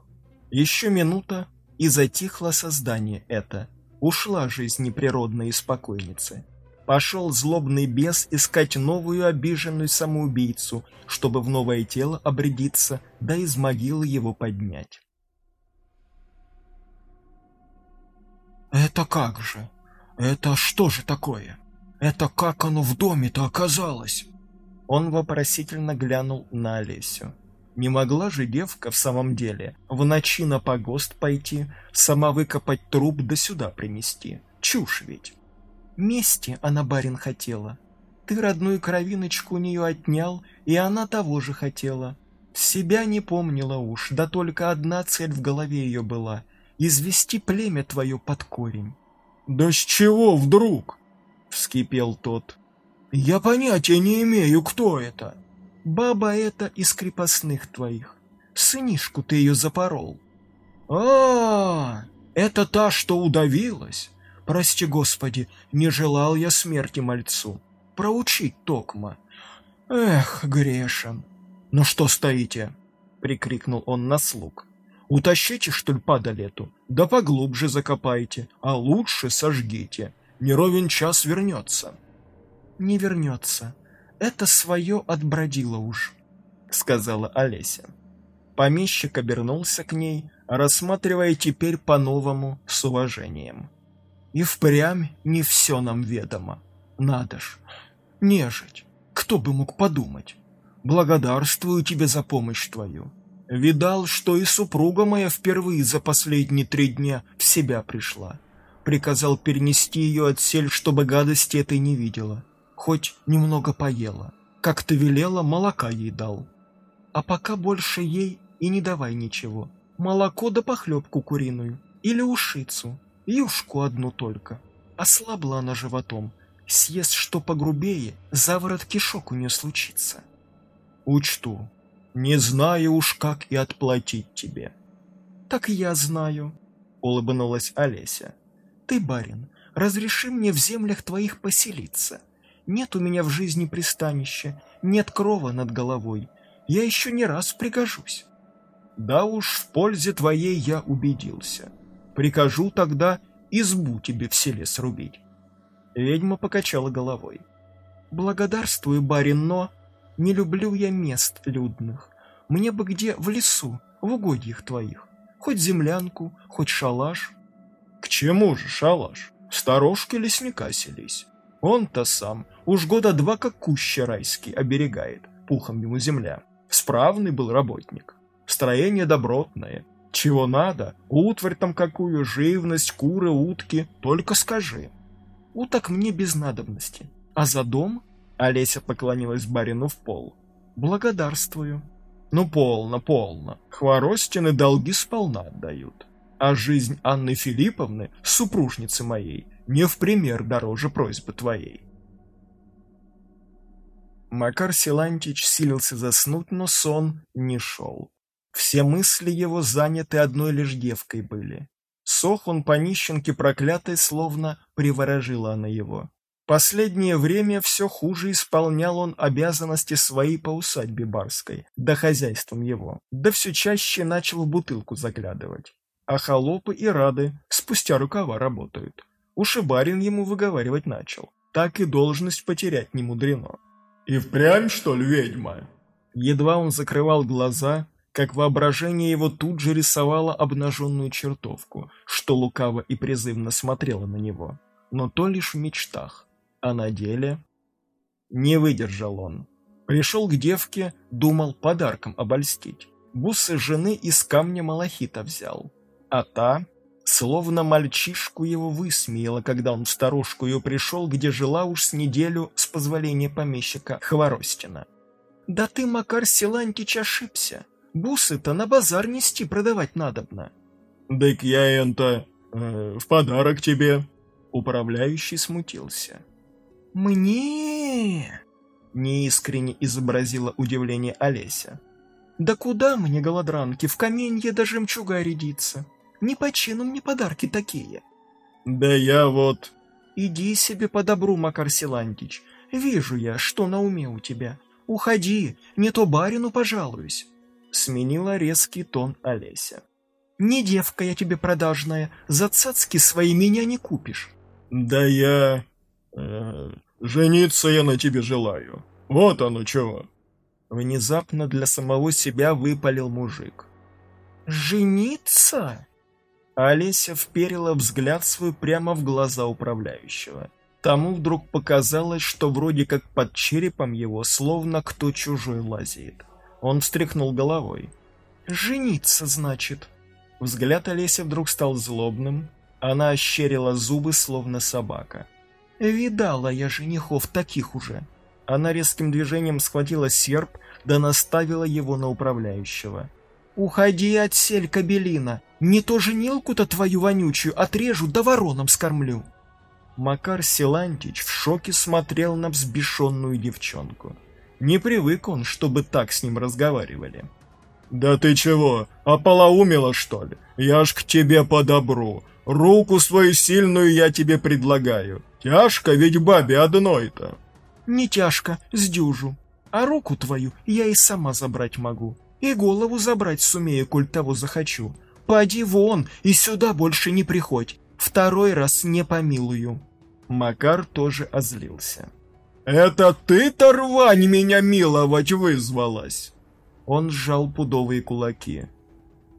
Еще минута, и затихло создание это — Ушла жизнь неприродной спокойницы. Пошел злобный бес искать новую обиженную самоубийцу, чтобы в новое тело обрядиться, да из могилы его поднять. «Это как же? Это что же такое? Это как оно в доме-то оказалось?» Он вопросительно глянул на Олесю. Не могла же девка в самом деле в ночи на погост пойти, сама выкопать труп да сюда принести. Чушь ведь. Мести она, барин, хотела. Ты родную кровиночку у нее отнял, и она того же хотела. Себя не помнила уж, да только одна цель в голове ее была — извести племя твое под корень. «Да с чего вдруг?» — вскипел тот. «Я понятия не имею, кто это». Баба эта из крепостных твоих. Сынишку ты ее запорол. А, -а, а это та, что удавилась. Прости, Господи, не желал я смерти мальцу. Проучить токма. Эх, грешен. Ну что стоите? Прикрикнул он на слуг. Утащите, что ли, падалету? Да поглубже закопайте, а лучше сожгите. Не ровен час вернется. Не вернется, это свое отбродило уж», — сказала Олеся. Помещик обернулся к ней, рассматривая теперь по-новому с уважением. «И впрямь не все нам ведомо. Надо ж, нежить, кто бы мог подумать. Благодарствую тебе за помощь твою. Видал, что и супруга моя впервые за последние три дня в себя пришла. Приказал перенести ее от сель, чтобы гадости этой не видела хоть немного поела. Как ты велела, молока ей дал. А пока больше ей и не давай ничего. Молоко да похлебку куриную. Или ушицу. Юшку одну только. Ослабла она животом. Съест что погрубее, заворот кишок у нее случится. Учту. Не знаю уж, как и отплатить тебе. Так я знаю, улыбнулась Олеся. Ты, барин, разреши мне в землях твоих поселиться. Нет у меня в жизни пристанища, нет крова над головой. Я еще не раз пригожусь. Да уж в пользе твоей я убедился. Прикажу тогда избу тебе в селе срубить. Ведьма покачала головой. Благодарствую, барин, но не люблю я мест людных. Мне бы где в лесу, в угодьях твоих. Хоть землянку, хоть шалаш. К чему же шалаш? Сторожки лесника селись. Он-то сам уж года два как куща райский оберегает, пухом ему земля. Справный был работник. Строение добротное. Чего надо? Утварь там какую, живность, куры, утки, только скажи. Уток мне без надобности. А за дом? Олеся поклонилась барину в пол. Благодарствую. Ну, полно, полно. Хворостины долги сполна отдают. А жизнь Анны Филипповны, супружницы моей, не в пример дороже просьбы твоей. Макар Силантич силился заснуть, но сон не шел. Все мысли его заняты одной лишь девкой были. Сох он по нищенке проклятой, словно приворожила она его. Последнее время все хуже исполнял он обязанности свои по усадьбе барской, да хозяйством его, да все чаще начал в бутылку заглядывать. А холопы и рады спустя рукава работают. Уж и барин ему выговаривать начал. Так и должность потерять не мудрено. «И впрямь, что ли, ведьма?» Едва он закрывал глаза, как воображение его тут же рисовало обнаженную чертовку, что лукаво и призывно смотрела на него. Но то лишь в мечтах. А на деле... Не выдержал он. Пришел к девке, думал подарком обольстить. Бусы жены из камня малахита взял. А та, словно мальчишку его высмеяла, когда он в старушку ее пришел, где жила уж с неделю с позволения помещика Хворостина. «Да ты, Макар Силантич, ошибся. Бусы-то на базар нести продавать надобно». «Так я это... Э, в подарок тебе». Управляющий смутился. «Мне?» — неискренне изобразила удивление Олеся. «Да куда мне, голодранки, в каменье до жемчуга рядиться? Не по чину мне подарки такие». «Да я вот...» «Иди себе по добру, Макар Силантич. Вижу я, что на уме у тебя. Уходи, не то барину пожалуюсь». Сменила резкий тон Олеся. «Не девка я тебе продажная, за цацки свои меня не купишь». «Да я...» «Жениться я на тебе желаю. Вот оно чего». Внезапно для самого себя выпалил мужик. «Жениться?» Олеся вперила взгляд свой прямо в глаза управляющего. Тому вдруг показалось, что вроде как под черепом его словно кто чужой лазит. Он встряхнул головой. «Жениться, значит?» Взгляд Олеся вдруг стал злобным. Она ощерила зубы, словно собака. «Видала я женихов таких уже». Она резким движением схватила серп, да наставила его на управляющего. «Уходи от сель, кабелина! Не то женилку-то твою вонючую отрежу, да вороном скормлю!» Макар Силантич в шоке смотрел на взбешенную девчонку. Не привык он, чтобы так с ним разговаривали. «Да ты чего, ополоумела, что ли? Я ж к тебе по добру. Руку свою сильную я тебе предлагаю. Тяжко ведь бабе одной-то». «Не тяжко, сдюжу. А руку твою я и сама забрать могу. И голову забрать сумею, коль того захочу. Поди вон и сюда больше не приходь. Второй раз не помилую». Макар тоже озлился. «Это ты-то рвань меня миловать вызвалась!» Он сжал пудовые кулаки.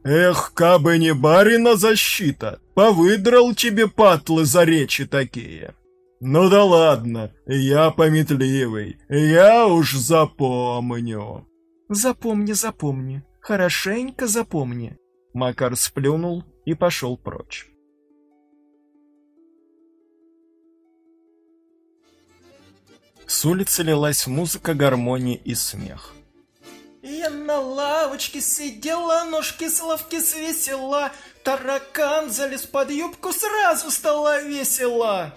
«Эх, кабы не барина защита, повыдрал тебе патлы за речи такие!» «Ну да ладно, я пометливый, я уж запомню». «Запомни, запомни, хорошенько запомни». Макар сплюнул и пошел прочь. С улицы лилась музыка, гармония и смех. Я на лавочке сидела, ножки с лавки свесила, таракан залез под юбку, сразу стало весело.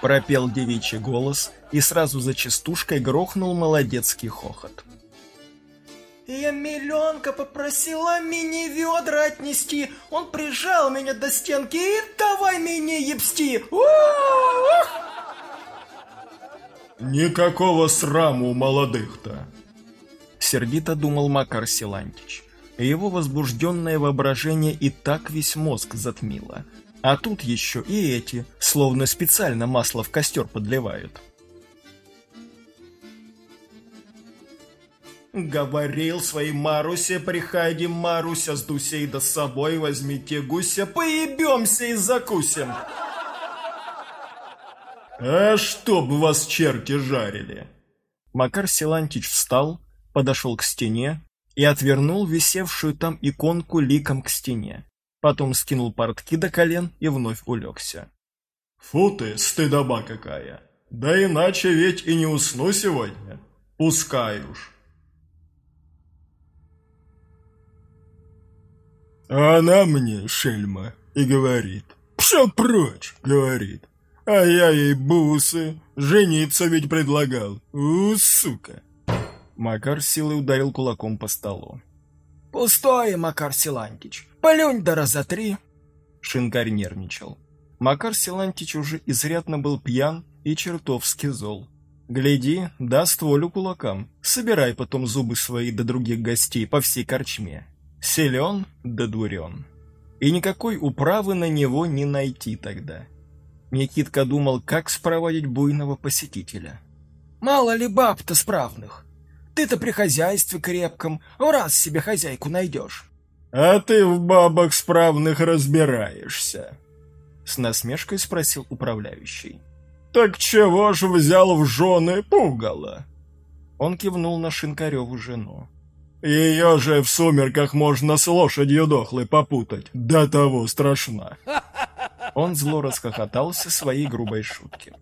Пропел девичий голос, и сразу за частушкой грохнул молодецкий хохот. Я миллионка попросила мини-ведра отнести, он прижал меня до стенки и давай меня ебсти. Никакого сраму у молодых-то. Сердито думал Макар Силантич. Его возбужденное воображение и так весь мозг затмило. А тут еще и эти, словно специально масло в костер подливают. Говорил своей Марусе, приходи, Маруся, с Дусей да с собой возьмите гуся, поебемся и закусим. А чтоб вас черти жарили. Макар Силантич встал, подошел к стене и отвернул висевшую там иконку ликом к стене. Потом скинул портки до колен и вновь улегся. «Фу ты, стыдоба какая! Да иначе ведь и не усну сегодня. Пускай уж». А она мне, шельма, и говорит. «Пшел прочь!» — говорит. А я ей бусы, жениться ведь предлагал. У, сука. Макар силой ударил кулаком по столу. «Пустое, Макар Силантич. Полюнь да раза три». Шинкарь нервничал. Макар Силантич уже изрядно был пьян и чертовски зол. Гляди, даст волю кулакам. Собирай потом зубы свои до других гостей по всей корчме. Силен да дурен. И никакой управы на него не найти тогда. Никитка думал, как спроводить буйного посетителя. «Мало ли баб-то справных. Ты-то при хозяйстве крепком, в раз себе хозяйку найдешь». «А ты в бабах справных разбираешься?» С насмешкой спросил управляющий. «Так чего ж взял в жены пугало?» Он кивнул на Шинкареву жену. «Ее же в сумерках можно с лошадью дохлой попутать, до того страшна!» Он зло расхохотался своей грубой шутки.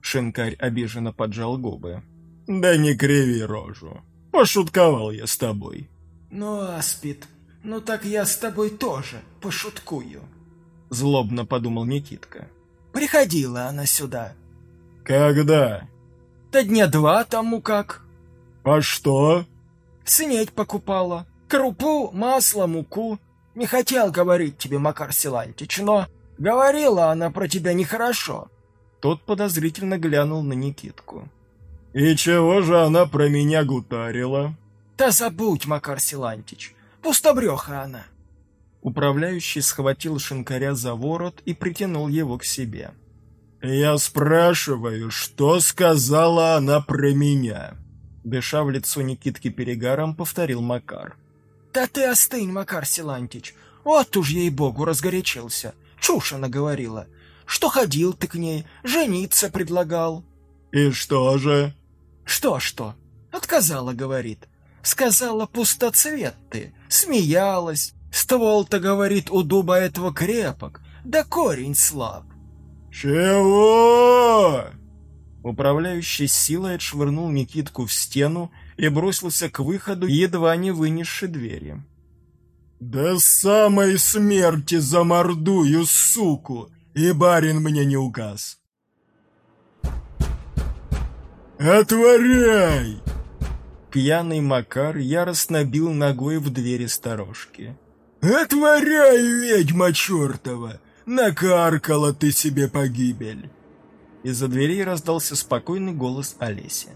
Шинкарь обиженно поджал губы. «Да не криви рожу. Пошутковал я с тобой». «Ну, Аспид, ну так я с тобой тоже пошуткую», — злобно подумал Никитка. «Приходила она сюда». «Когда?» «Да дня два тому как». «А что?» «Снеть покупала. Крупу, масло, муку. Не хотел говорить тебе, Макар Силантич, но говорила она про тебя нехорошо». Тот подозрительно глянул на Никитку. «И чего же она про меня гутарила?» «Да забудь, Макар Силантич, пустобреха она». Управляющий схватил шинкаря за ворот и притянул его к себе. «Я спрашиваю, что сказала она про меня?» Дыша в лицо Никитки перегаром, повторил Макар. «Да ты остынь, Макар Силантич, вот уж ей-богу разгорячился. Чушь она говорила. Что ходил ты к ней, жениться предлагал». «И что же?» «Что-что?» Отказала, говорит. Сказала, пустоцвет ты. Смеялась. Ствол-то, говорит, у дуба этого крепок, да корень слаб. «Чего?» Управляющий силой отшвырнул Никитку в стену и бросился к выходу, едва не вынесши двери. «До самой смерти замордую, суку, и барин мне не указ!» «Отворяй!» Пьяный Макар яростно бил ногой в двери сторожки. «Отворяй, ведьма чертова! Накаркала ты себе погибель!» Из-за дверей раздался спокойный голос Олеси.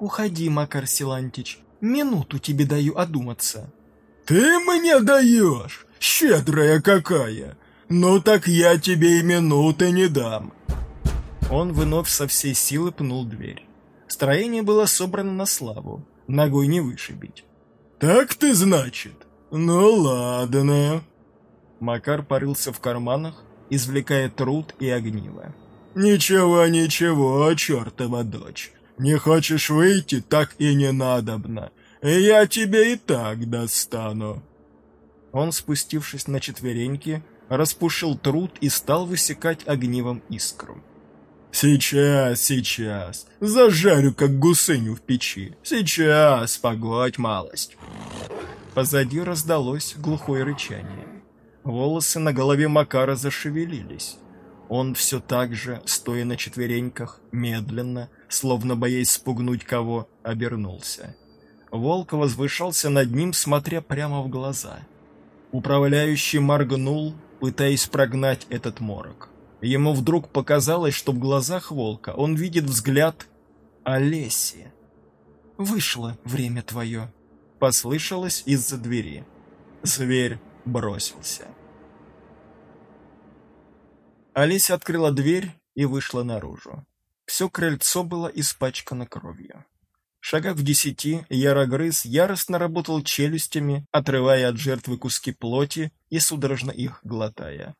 «Уходи, Макар Силантич, минуту тебе даю одуматься». «Ты мне даешь? Щедрая какая! Ну так я тебе и минуты не дам!» Он вновь со всей силы пнул дверь. Строение было собрано на славу, ногой не вышибить. «Так ты, значит? Ну ладно». Макар порылся в карманах, извлекая труд и огниво. «Ничего, ничего, чертова дочь. Не хочешь выйти, так и не надобно. Я тебе и так достану». Он, спустившись на четвереньки, распушил труд и стал высекать огнивом искру. «Сейчас, сейчас. Зажарю, как гусыню в печи. Сейчас, погодь малость». Позади раздалось глухое рычание. Волосы на голове Макара зашевелились. Он все так же, стоя на четвереньках, медленно, словно боясь спугнуть кого, обернулся. Волк возвышался над ним, смотря прямо в глаза. Управляющий моргнул, пытаясь прогнать этот морок. Ему вдруг показалось, что в глазах волка он видит взгляд Олеси. «Вышло время твое», — послышалось из-за двери. Зверь бросился. Олеся открыла дверь и вышла наружу. Все крыльцо было испачкано кровью. В шагах в десяти ярогрыз яростно работал челюстями, отрывая от жертвы куски плоти и судорожно их глотая.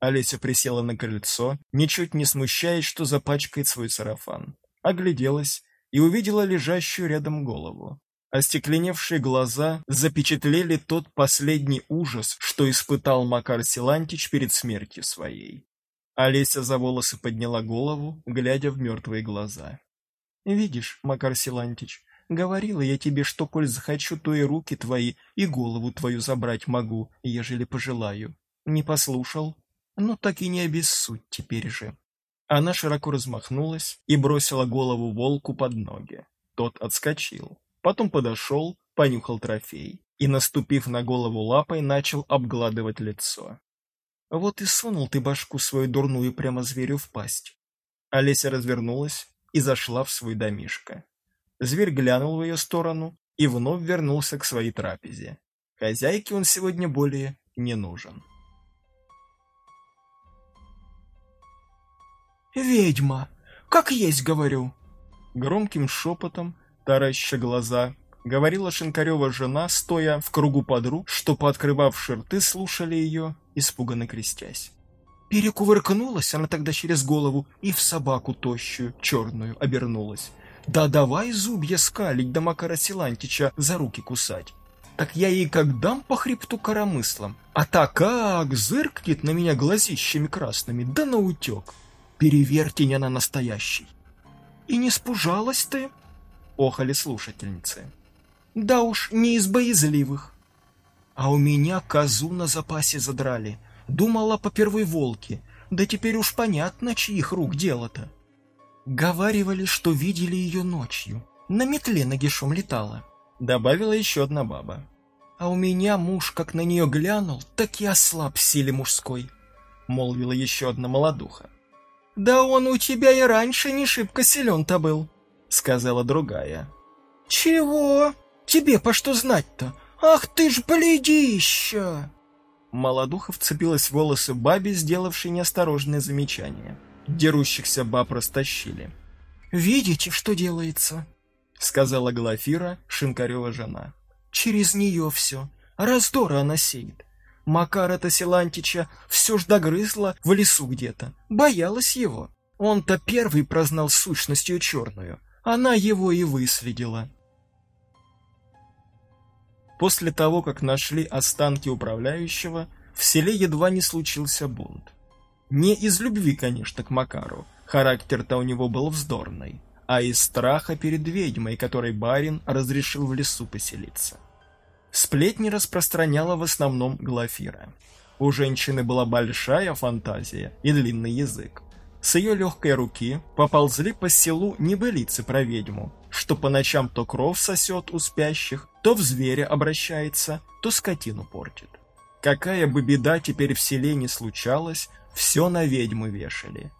Олеся присела на крыльцо, ничуть не смущаясь, что запачкает свой сарафан. Огляделась и увидела лежащую рядом голову. Остекленевшие глаза запечатлели тот последний ужас, что испытал Макар Силантич перед смертью своей. Олеся за волосы подняла голову, глядя в мертвые глаза. «Видишь, Макар Силантич, говорила я тебе, что, коль захочу, то и руки твои, и голову твою забрать могу, ежели пожелаю. Не послушал? Ну так и не обессудь теперь же». Она широко размахнулась и бросила голову волку под ноги. Тот отскочил. Потом подошел, понюхал трофей и, наступив на голову лапой, начал обгладывать лицо. Вот и сунул ты башку свою дурную прямо зверю в пасть. Олеся развернулась и зашла в свой домишко. Зверь глянул в ее сторону и вновь вернулся к своей трапезе. Хозяйке он сегодня более не нужен. «Ведьма! Как есть, говорю!» Громким шепотом, тараща глаза, говорила Шинкарева жена, стоя в кругу подруг, что, пооткрывавши рты, слушали ее, испуганно крестясь. Перекувыркнулась она тогда через голову и в собаку тощую, черную, обернулась. Да давай зубья скалить, да Макара Силантича за руки кусать. Так я ей как дам по хребту коромыслом, а так как зыркнет на меня глазищами красными, да наутек. Перевертень она настоящий. И не спужалась ты? Охали слушательницы. Да уж, не из боязливых. А у меня козу на запасе задрали. Думала по первой волке, да теперь уж понятно, чьих рук дело-то. Говаривали, что видели ее ночью. На метле нагишом летала. Добавила еще одна баба. А у меня муж, как на нее глянул, так и ослаб в силе мужской. Молвила еще одна молодуха. «Да он у тебя и раньше не шибко силен-то был», — сказала другая. «Чего? Тебе по что знать-то? Ах ты ж бледища!» Молодуха вцепилась в волосы бабе, сделавшей неосторожное замечание. Дерущихся баб растащили. «Видите, что делается?» — сказала Глафира, Шинкарева жена. «Через нее все. Раздора она сеет. Макара-то Силантича все ж догрызла в лесу где-то. Боялась его. Он-то первый прознал сущностью черную. Она его и выследила. После того, как нашли останки управляющего, в селе едва не случился бунт. Не из любви, конечно, к Макару, характер-то у него был вздорный, а из страха перед ведьмой, которой барин разрешил в лесу поселиться. Сплетни распространяла в основном Глафира. У женщины была большая фантазия и длинный язык. С ее легкой руки поползли по селу небылицы про ведьму, что по ночам то кровь сосет у спящих, то в зверя обращается, то скотину портит. Какая бы беда теперь в селе не случалась, все на ведьму вешали.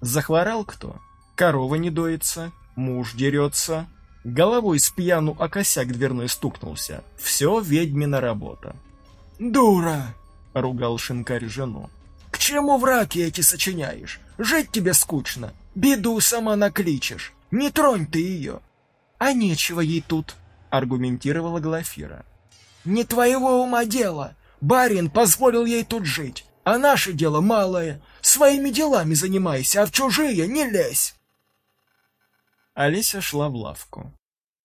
Захворал кто? Корова не доится, муж дерется, головой с пьяну о косяк дверной стукнулся. Все ведьмина работа. «Дура!» — ругал шинкарь жену. «К чему враки эти сочиняешь? Жить тебе скучно. Беду сама накличешь. Не тронь ты ее. А нечего ей тут, аргументировала Глафира. Не твоего ума дело. Барин позволил ей тут жить. А наше дело малое. Своими делами занимайся, а в чужие не лезь. Олеся шла в лавку.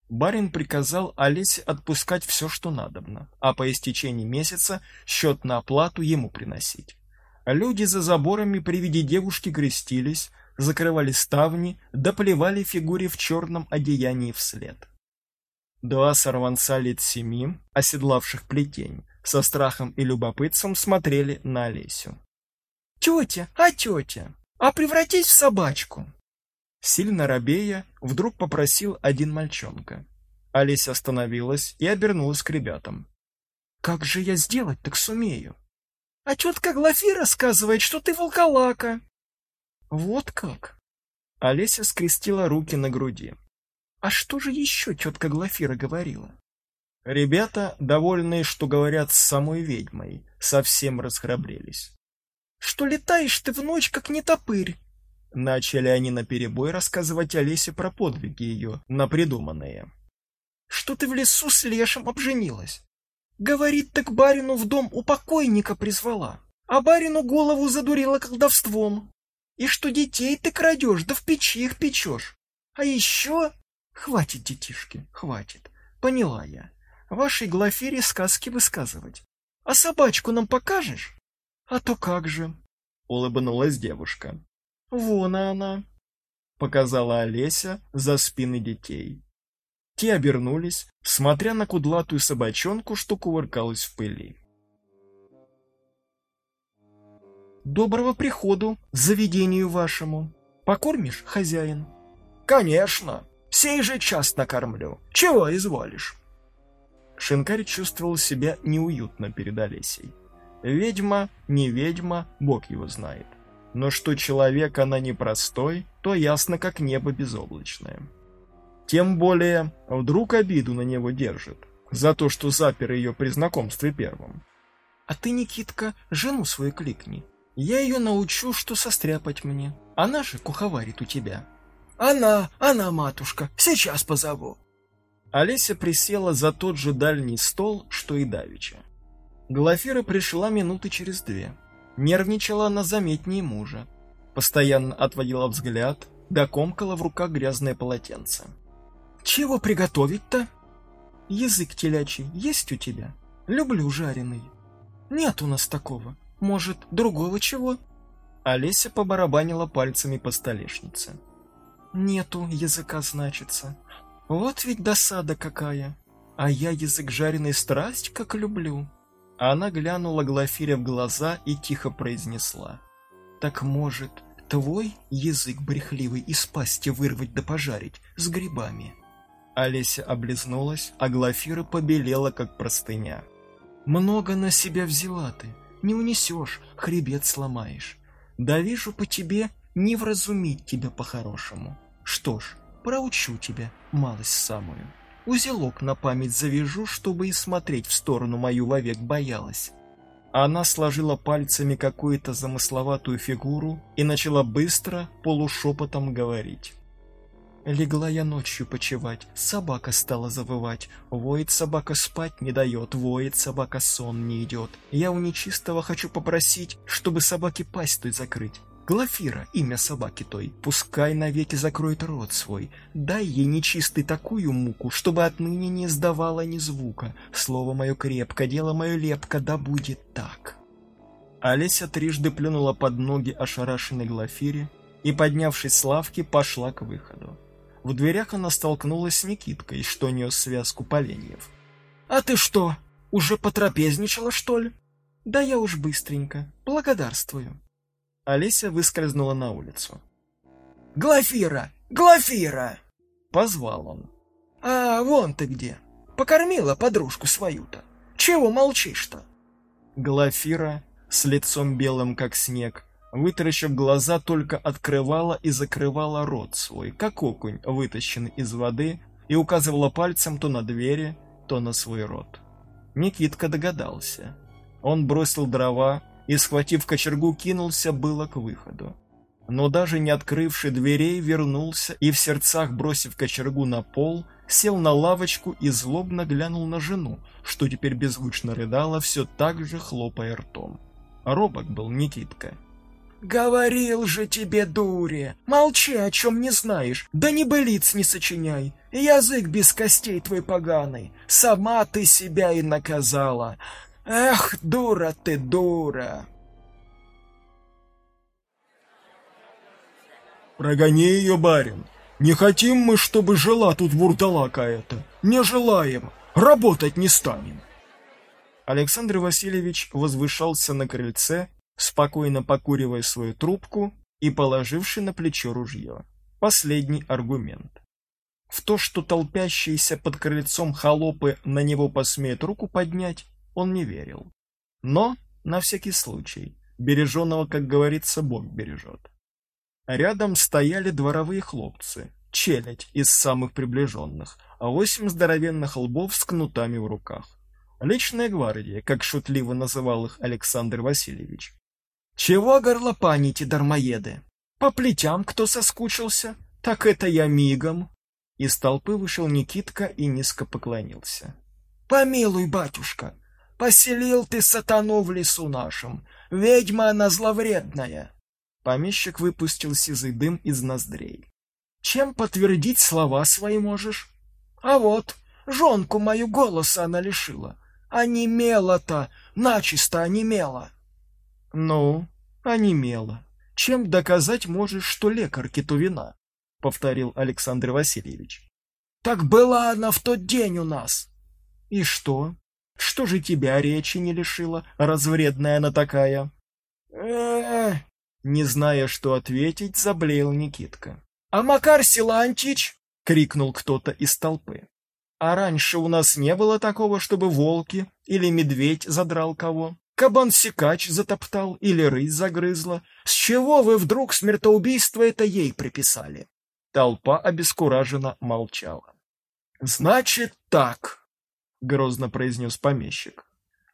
Барин приказал Олесе отпускать все, что надобно, а по истечении месяца счет на оплату ему приносить. Люди за заборами при виде девушки крестились, закрывали ставни, доплевали фигуре в черном одеянии вслед. Два сорванца лет семи, оседлавших плетень, со страхом и любопытством смотрели на Олесю. «Тетя, а тетя, а превратись в собачку!» Сильно робея, вдруг попросил один мальчонка. Олеся остановилась и обернулась к ребятам. «Как же я сделать так сумею?» А тетка Глафира рассказывает, что ты волколака. Вот как? Олеся скрестила руки на груди. А что же еще тетка Глафира говорила? Ребята, довольные, что говорят с самой ведьмой, совсем расхрабрились. Что летаешь ты в ночь, как не топырь. Начали они наперебой рассказывать Олесе про подвиги ее, напридуманные. Что ты в лесу с лешим обженилась. Говорит, так барину в дом у покойника призвала, а барину голову задурила колдовством. И что детей ты крадешь, да в печи их печешь. А еще... Хватит, детишки, хватит. Поняла я. Вашей Глафире сказки высказывать. А собачку нам покажешь? А то как же. Улыбнулась девушка. Вон она. Показала Олеся за спины детей. Те обернулись, смотря на кудлатую собачонку, что кувыркалась в пыли. «Доброго приходу, заведению вашему!» Покормишь, хозяин? Конечно, сей же час накормлю. Чего изволишь? Шинкарь чувствовал себя неуютно перед Олесей. Ведьма, не ведьма, бог его знает. Но что человек она непростой, то ясно, как небо безоблачное. Тем более, вдруг обиду на него держит, за то, что запер ее при знакомстве первом. А ты, Никитка, жену свою кликни. Я ее научу, что состряпать мне. Она же куховарит у тебя. Она, она, матушка, сейчас позову. Олеся присела за тот же дальний стол, что и Давича. Глафира пришла минуты через две. Нервничала она заметнее мужа. Постоянно отводила взгляд, докомкала в руках грязное полотенце. «Чего приготовить-то?» «Язык телячий есть у тебя? Люблю жареный». «Нет у нас такого. Может, другого чего?» Олеся побарабанила пальцами по столешнице. «Нету языка, значится. Вот ведь досада какая. А я язык жареный страсть как люблю». Она глянула Глафире в глаза и тихо произнесла. «Так может, твой язык брехливый из пасти вырвать да пожарить с грибами?» Олеся облизнулась, а Глафира побелела, как простыня. «Много на себя взяла ты, не унесешь, хребет сломаешь. Да вижу по тебе, не вразумить тебя по-хорошему. Что ж, проучу тебя, малость самую». Узелок на память завяжу, чтобы и смотреть в сторону мою вовек боялась. Она сложила пальцами какую-то замысловатую фигуру и начала быстро, полушепотом говорить. Легла я ночью почевать, собака стала завывать. Воет собака спать не дает, воет собака сон не идет. Я у нечистого хочу попросить, чтобы собаке пасть той закрыть. Глафира, имя собаки той, пускай навеки закроет рот свой. Дай ей нечистый такую муку, чтобы отныне не сдавала ни звука. Слово мое крепко, дело мое лепко, да будет так. Олеся трижды плюнула под ноги ошарашенной Глафире и, поднявшись с лавки, пошла к выходу. В дверях она столкнулась с Никиткой, что нес связку поленьев. «А ты что, уже потрапезничала, что ли?» «Да я уж быстренько, благодарствую». Олеся выскользнула на улицу. «Глафира! Глафира!» Позвал он. «А вон ты где! Покормила подружку свою-то! Чего молчишь-то?» Глафира, с лицом белым как снег, вытаращив глаза, только открывала и закрывала рот свой, как окунь, вытащенный из воды, и указывала пальцем то на двери, то на свой рот. Никитка догадался. Он бросил дрова, и, схватив кочергу, кинулся было к выходу. Но даже не открывший дверей, вернулся и, в сердцах бросив кочергу на пол, сел на лавочку и злобно глянул на жену, что теперь беззвучно рыдала, все так же хлопая ртом. Робок был Никитка. «Говорил же тебе, дуре! Молчи, о чем не знаешь, да не былиц не сочиняй! Язык без костей твой поганый! Сама ты себя и наказала! Эх, дура ты, дура!» «Прогони ее, барин! Не хотим мы, чтобы жила тут вурдалака эта! Не желаем! Работать не станем!» Александр Васильевич возвышался на крыльце, спокойно покуривая свою трубку и положивший на плечо ружье. Последний аргумент. В то, что толпящиеся под крыльцом холопы на него посмеют руку поднять, он не верил. Но, на всякий случай, береженного, как говорится, Бог бережет. Рядом стояли дворовые хлопцы, челядь из самых приближенных, а восемь здоровенных лбов с кнутами в руках. Личная гвардия, как шутливо называл их Александр Васильевич. «Чего горлопаните, дармоеды? По плетям кто соскучился? Так это я мигом!» Из толпы вышел Никитка и низко поклонился. «Помилуй, батюшка, Поселил ты сатану в лесу нашем. Ведьма она зловредная. Помещик выпустил сизый дым из ноздрей. Чем подтвердить слова свои можешь? А вот, жонку мою голоса она лишила. Онемела-то, начисто онемела. Ну, онемела. Чем доказать можешь, что лекарки-то вина? Повторил Александр Васильевич. Так была она в тот день у нас. И что? Что же тебя речи не лишила, развредная она такая? Не зная, что ответить, заблеял Никитка. «А Макар Силантич!» — крикнул кто-то из толпы. «А раньше у нас не было такого, чтобы волки или медведь задрал кого, кабан-сикач затоптал или рысь загрызла. С чего вы вдруг смертоубийство это ей приписали?» Толпа обескураженно молчала. «Значит так», — грозно произнес помещик.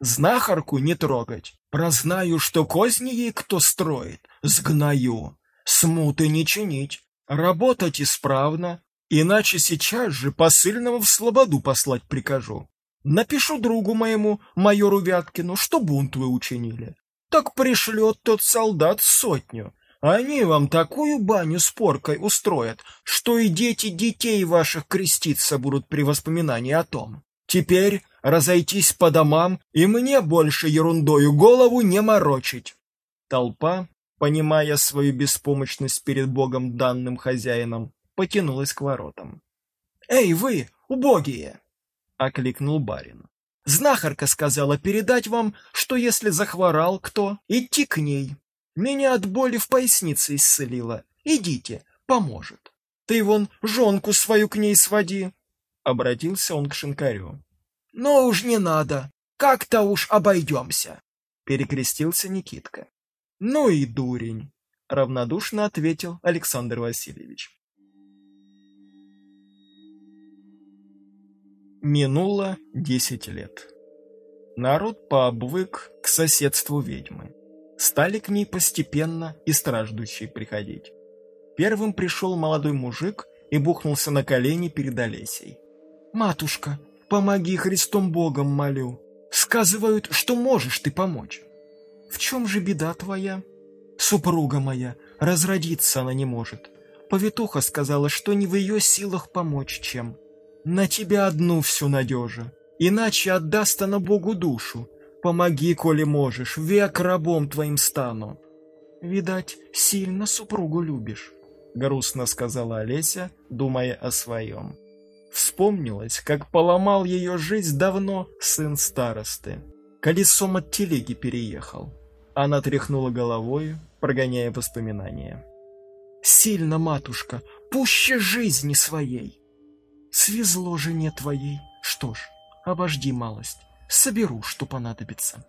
«Знахарку не трогать. Прознаю, что козни ей кто строит, сгною. Смуты не чинить, работать исправно, иначе сейчас же посыльного в слободу послать прикажу. Напишу другу моему, майору Вяткину, что бунт вы учинили. Так пришлет тот солдат сотню, они вам такую баню с поркой устроят, что и дети детей ваших креститься будут при воспоминании о том. Теперь разойтись по домам и мне больше ерундою голову не морочить. Толпа, понимая свою беспомощность перед Богом данным хозяином, потянулась к воротам. «Эй, вы, убогие!» — окликнул барин. «Знахарка сказала передать вам, что если захворал кто, идти к ней, меня от боли в пояснице исцелила. Идите, поможет. Ты вон жонку свою к ней своди. Обратился он к шинкарю. Ну уж не надо. Как-то уж обойдемся. Перекрестился Никитка. Ну и дурень. Равнодушно ответил Александр Васильевич. Минуло десять лет. Народ пообвык к соседству ведьмы стали к ней постепенно и страждущие приходить. Первым пришел молодой мужик и бухнулся на колени перед Олесей. «Матушка, помоги Христом Богом молю. Сказывают, что можешь ты помочь. В чем же беда твоя? Супруга моя, разродиться она не может. Повитуха сказала, что не в ее силах помочь чем. На тебя одну всю надежа, иначе отдаст она Богу душу, Помоги, коли можешь, век рабом твоим стану. Видать, сильно супругу любишь, грустно сказала Олеся, думая о своем. Вспомнилось, как поломал ее жизнь давно сын старосты. Колесом от телеги переехал. Она тряхнула головой, прогоняя воспоминания. «Сильно, матушка, пуще жизни своей!» «Свезло жене твоей. Что ж, обожди малость. Соберу, что понадобится.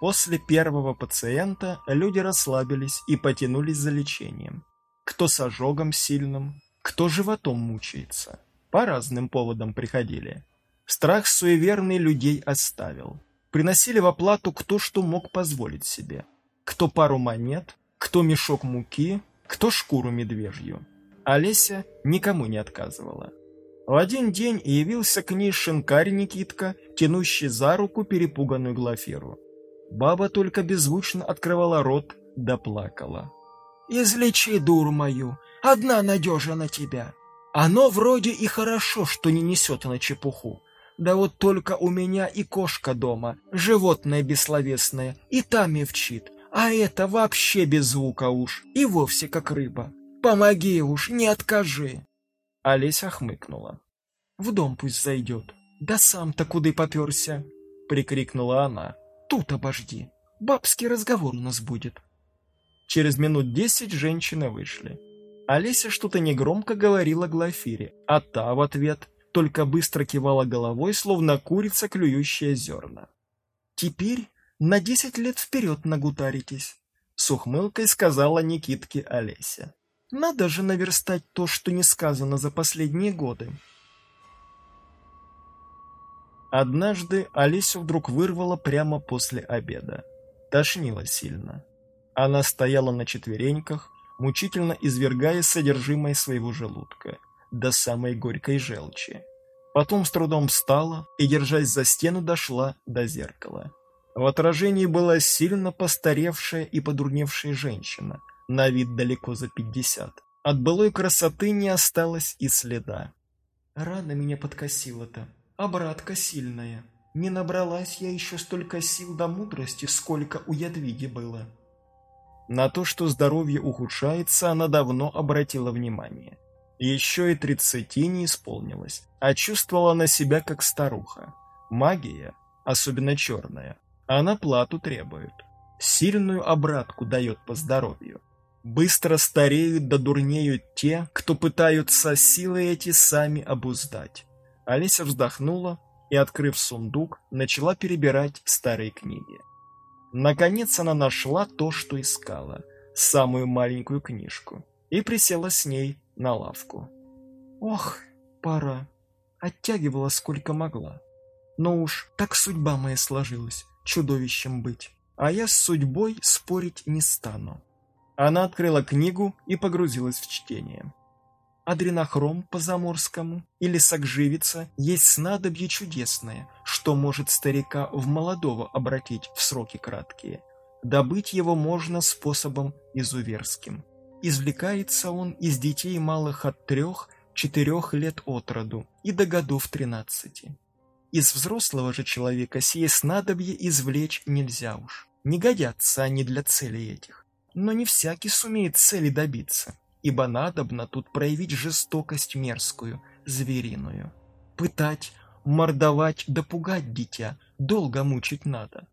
После первого пациента люди расслабились и потянулись за лечением. Кто с ожогом сильным, кто животом мучается. По разным поводам приходили. Страх суеверный людей оставил. Приносили в оплату кто что мог позволить себе. Кто пару монет, кто мешок муки, кто шкуру медвежью. Олеся никому не отказывала. В один день явился к ней шинкарь Никитка, тянущий за руку перепуганную Глафиру. Баба только беззвучно открывала рот, да плакала. «Излечи дур мою, одна надежа на тебя. Оно вроде и хорошо, что не несет на чепуху. Да вот только у меня и кошка дома, животное бессловесное, и та мевчит, а это вообще без звука уж, и вовсе как рыба. Помоги уж, не откажи!» Олеся хмыкнула. «В дом пусть зайдет. Да сам-то куда поперся!» — прикрикнула она. «Тут обожди. Бабский разговор у нас будет». Через минут десять женщины вышли. Олеся что-то негромко говорила Глафире, а та в ответ только быстро кивала головой, словно курица, клюющая зерна. «Теперь на десять лет вперед нагутаритесь», — с ухмылкой сказала Никитке Олеся. Надо же наверстать то, что не сказано за последние годы. Однажды Олесю вдруг вырвало прямо после обеда. Тошнило сильно. Она стояла на четвереньках, мучительно извергая содержимое своего желудка, до самой горькой желчи. Потом с трудом встала и, держась за стену, дошла до зеркала. В отражении была сильно постаревшая и подурневшая женщина – на вид далеко за пятьдесят. От былой красоты не осталось и следа. Рано меня подкосило-то, обратка сильная. Не набралась я еще столько сил до мудрости, сколько у Ядвиги было. На то, что здоровье ухудшается, она давно обратила внимание. Еще и тридцати не исполнилось, а чувствовала она себя как старуха. Магия, особенно черная, она плату требует. сильную обратку дает по здоровью. Быстро стареют да дурнеют те, кто пытаются силы эти сами обуздать. Олеся вздохнула и, открыв сундук, начала перебирать старые книги. Наконец она нашла то, что искала, самую маленькую книжку, и присела с ней на лавку. Ох, пора. Оттягивала сколько могла. Но уж так судьба моя сложилась, чудовищем быть. А я с судьбой спорить не стану. Она открыла книгу и погрузилась в чтение. Адренохром по-заморскому или сакживица есть снадобье чудесное, что может старика в молодого обратить в сроки краткие. Добыть его можно способом изуверским. Извлекается он из детей малых от трех-четырех лет от роду и до годов тринадцати. Из взрослого же человека сие снадобье извлечь нельзя уж. Не годятся они для целей этих. Но не всякий сумеет цели добиться, ибо надобно тут проявить жестокость мерзкую, звериную. Пытать, мордовать да дитя долго мучить надо.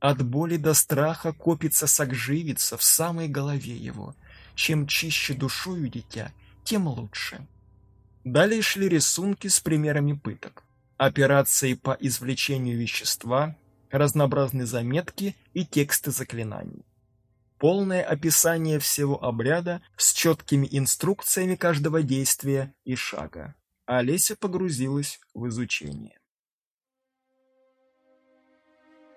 От боли до страха копится согживится в самой голове его. Чем чище душою дитя, тем лучше. Далее шли рисунки с примерами пыток, операции по извлечению вещества, разнообразные заметки и тексты заклинаний полное описание всего обряда с четкими инструкциями каждого действия и шага. Олеся погрузилась в изучение.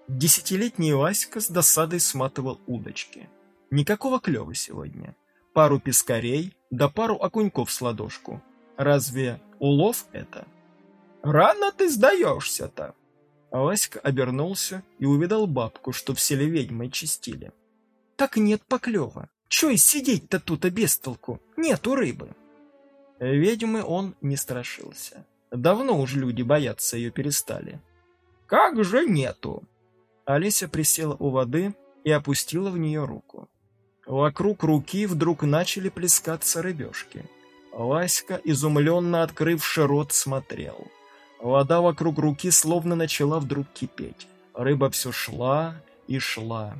Десятилетний Васька с досадой сматывал удочки. Никакого клёва сегодня. Пару пескарей, да пару окуньков с ладошку. Разве улов это? Рано ты сдаешься-то. Васька обернулся и увидал бабку, что в селе ведьмой чистили. Так нет поклёва. Чё и сидеть-то тут а без толку? Нету рыбы. Ведьмы он не страшился. Давно уж люди бояться ее перестали. Как же нету? Олеся присела у воды и опустила в нее руку. Вокруг руки вдруг начали плескаться рыбешки. Васька, изумленно открывши рот, смотрел. Вода вокруг руки словно начала вдруг кипеть. Рыба все шла и шла.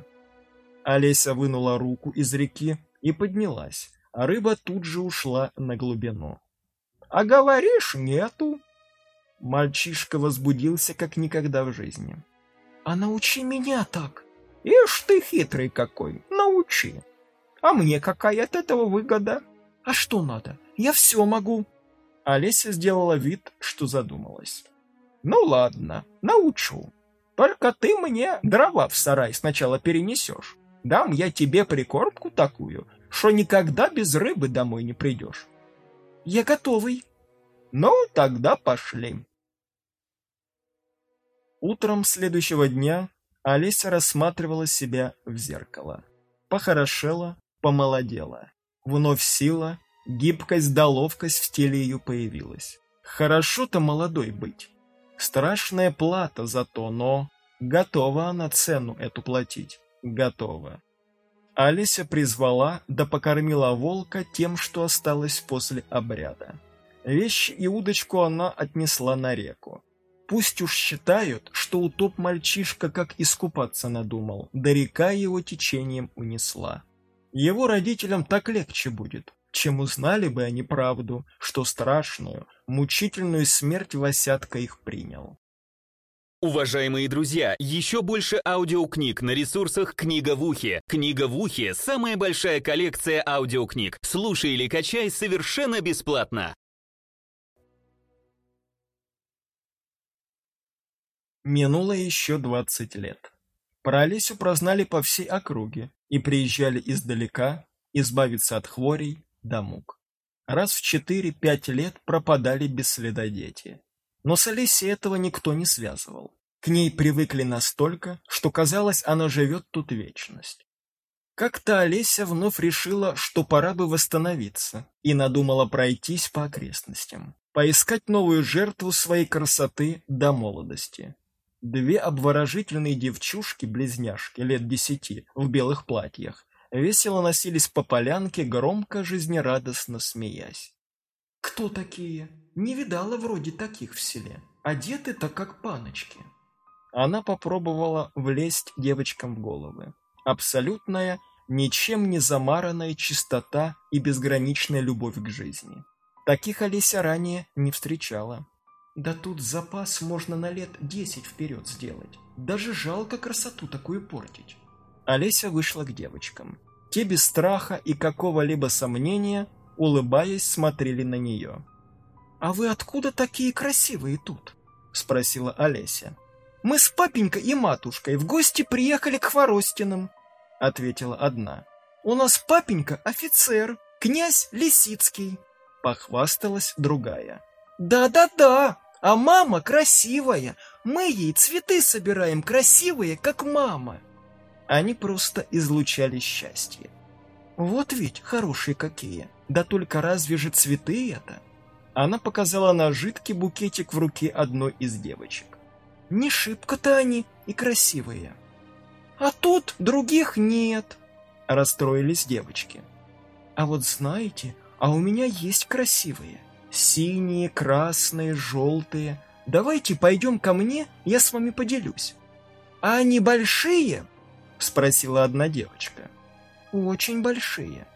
Олеся вынула руку из реки и поднялась, а рыба тут же ушла на глубину. «А говоришь, нету!» Мальчишка возбудился как никогда в жизни. «А научи меня так!» «Ишь ты хитрый какой, научи!» «А мне какая от этого выгода?» «А что надо? Я все могу!» Олеся сделала вид, что задумалась. «Ну ладно, научу. Только ты мне дрова в сарай сначала перенесешь. Дам я тебе прикормку такую, что никогда без рыбы домой не придешь. Я готовый. Ну, тогда пошли. Утром следующего дня Олеся рассматривала себя в зеркало. Похорошела, помолодела. Вновь сила, гибкость да ловкость в теле ее появилась. Хорошо-то молодой быть. Страшная плата за то, но готова она цену эту платить готово. Алися призвала да покормила волка тем, что осталось после обряда. Вещи и удочку она отнесла на реку. Пусть уж считают, что утоп мальчишка как искупаться надумал, да река его течением унесла. Его родителям так легче будет, чем узнали бы они правду, что страшную, мучительную смерть Васятка их принял. Уважаемые друзья, еще больше аудиокниг на ресурсах «Книга в ухе». «Книга в ухе» — самая большая коллекция аудиокниг. Слушай или качай совершенно бесплатно. Минуло еще 20 лет. Про Олесю прознали по всей округе и приезжали издалека избавиться от хворей да мук. Раз в 4-5 лет пропадали без следа дети. Но с Алисией этого никто не связывал. К ней привыкли настолько, что казалось, она живет тут вечность. Как-то Олеся вновь решила, что пора бы восстановиться, и надумала пройтись по окрестностям, поискать новую жертву своей красоты до молодости. Две обворожительные девчушки-близняшки лет десяти в белых платьях весело носились по полянке, громко, жизнерадостно смеясь. «Кто такие? Не видала вроде таких в селе. Одеты-то как паночки». Она попробовала влезть девочкам в головы. Абсолютная, ничем не замаранная чистота и безграничная любовь к жизни. Таких Олеся ранее не встречала. Да тут запас можно на лет десять вперед сделать. Даже жалко красоту такую портить. Олеся вышла к девочкам. Те без страха и какого-либо сомнения, улыбаясь, смотрели на нее. «А вы откуда такие красивые тут?» — спросила Олеся. «Мы с папенькой и матушкой в гости приехали к Хворостиным», — ответила одна. «У нас папенька офицер, князь Лисицкий», — похвасталась другая. «Да-да-да, а мама красивая, мы ей цветы собираем красивые, как мама». Они просто излучали счастье. «Вот ведь хорошие какие, да только разве же цветы это?» Она показала на жидкий букетик в руке одной из девочек. Не шибко-то они и красивые. А тут других нет, расстроились девочки. А вот знаете, а у меня есть красивые. Синие, красные, желтые. Давайте пойдем ко мне, я с вами поделюсь. А они большие? Спросила одна девочка. Очень большие.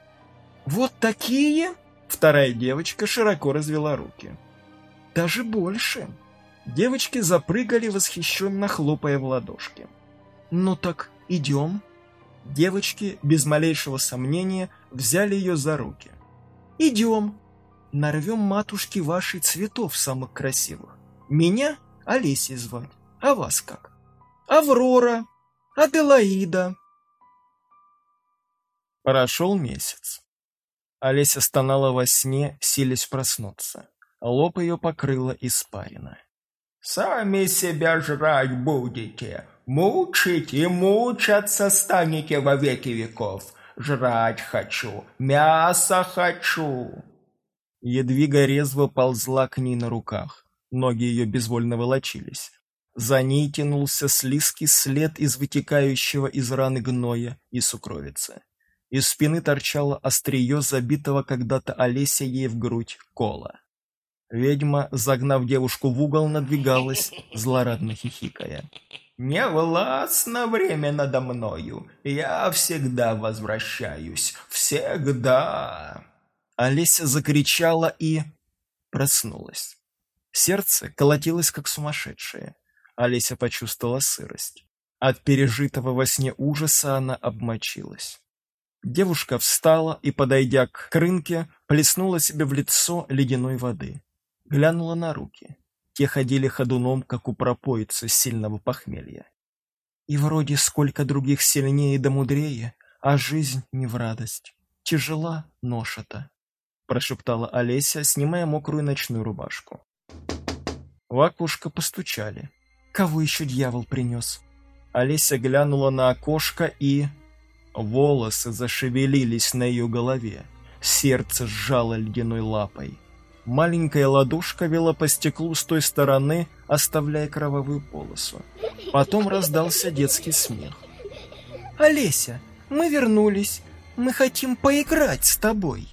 Вот такие? Вторая девочка широко развела руки. Даже больше. Девочки запрыгали, восхищенно хлопая в ладошки. «Ну так идем?» Девочки, без малейшего сомнения, взяли ее за руки. «Идем. Нарвем матушки вашей цветов самых красивых. Меня Олесей звать, а вас как? Аврора, Аделаида». Прошел месяц. Олеся стонала во сне, силясь проснуться. Лоб ее покрыла испарина. Сами себя жрать будете, мучить и мучаться станете во веки веков. Жрать хочу, мясо хочу. Едвига резво ползла к ней на руках. Ноги ее безвольно волочились. За ней тянулся слизкий след из вытекающего из раны гноя и сукровицы. Из спины торчало острие забитого когда-то Олеся ей в грудь кола. Ведьма, загнав девушку в угол, надвигалась, злорадно хихикая. «Не властно время надо мною, я всегда возвращаюсь, всегда!» Олеся закричала и... проснулась. Сердце колотилось, как сумасшедшее. Олеся почувствовала сырость. От пережитого во сне ужаса она обмочилась. Девушка встала и, подойдя к крынке, плеснула себе в лицо ледяной воды глянула на руки. Те ходили ходуном, как у пропоицы сильного похмелья. И вроде сколько других сильнее да мудрее, а жизнь не в радость. Тяжела ноша-то, прошептала Олеся, снимая мокрую ночную рубашку. В окошко постучали. Кого еще дьявол принес? Олеся глянула на окошко и... Волосы зашевелились на ее голове. Сердце сжало ледяной лапой. Маленькая ладошка вела по стеклу с той стороны, оставляя кровавую полосу. Потом раздался детский смех. «Олеся, мы вернулись. Мы хотим поиграть с тобой».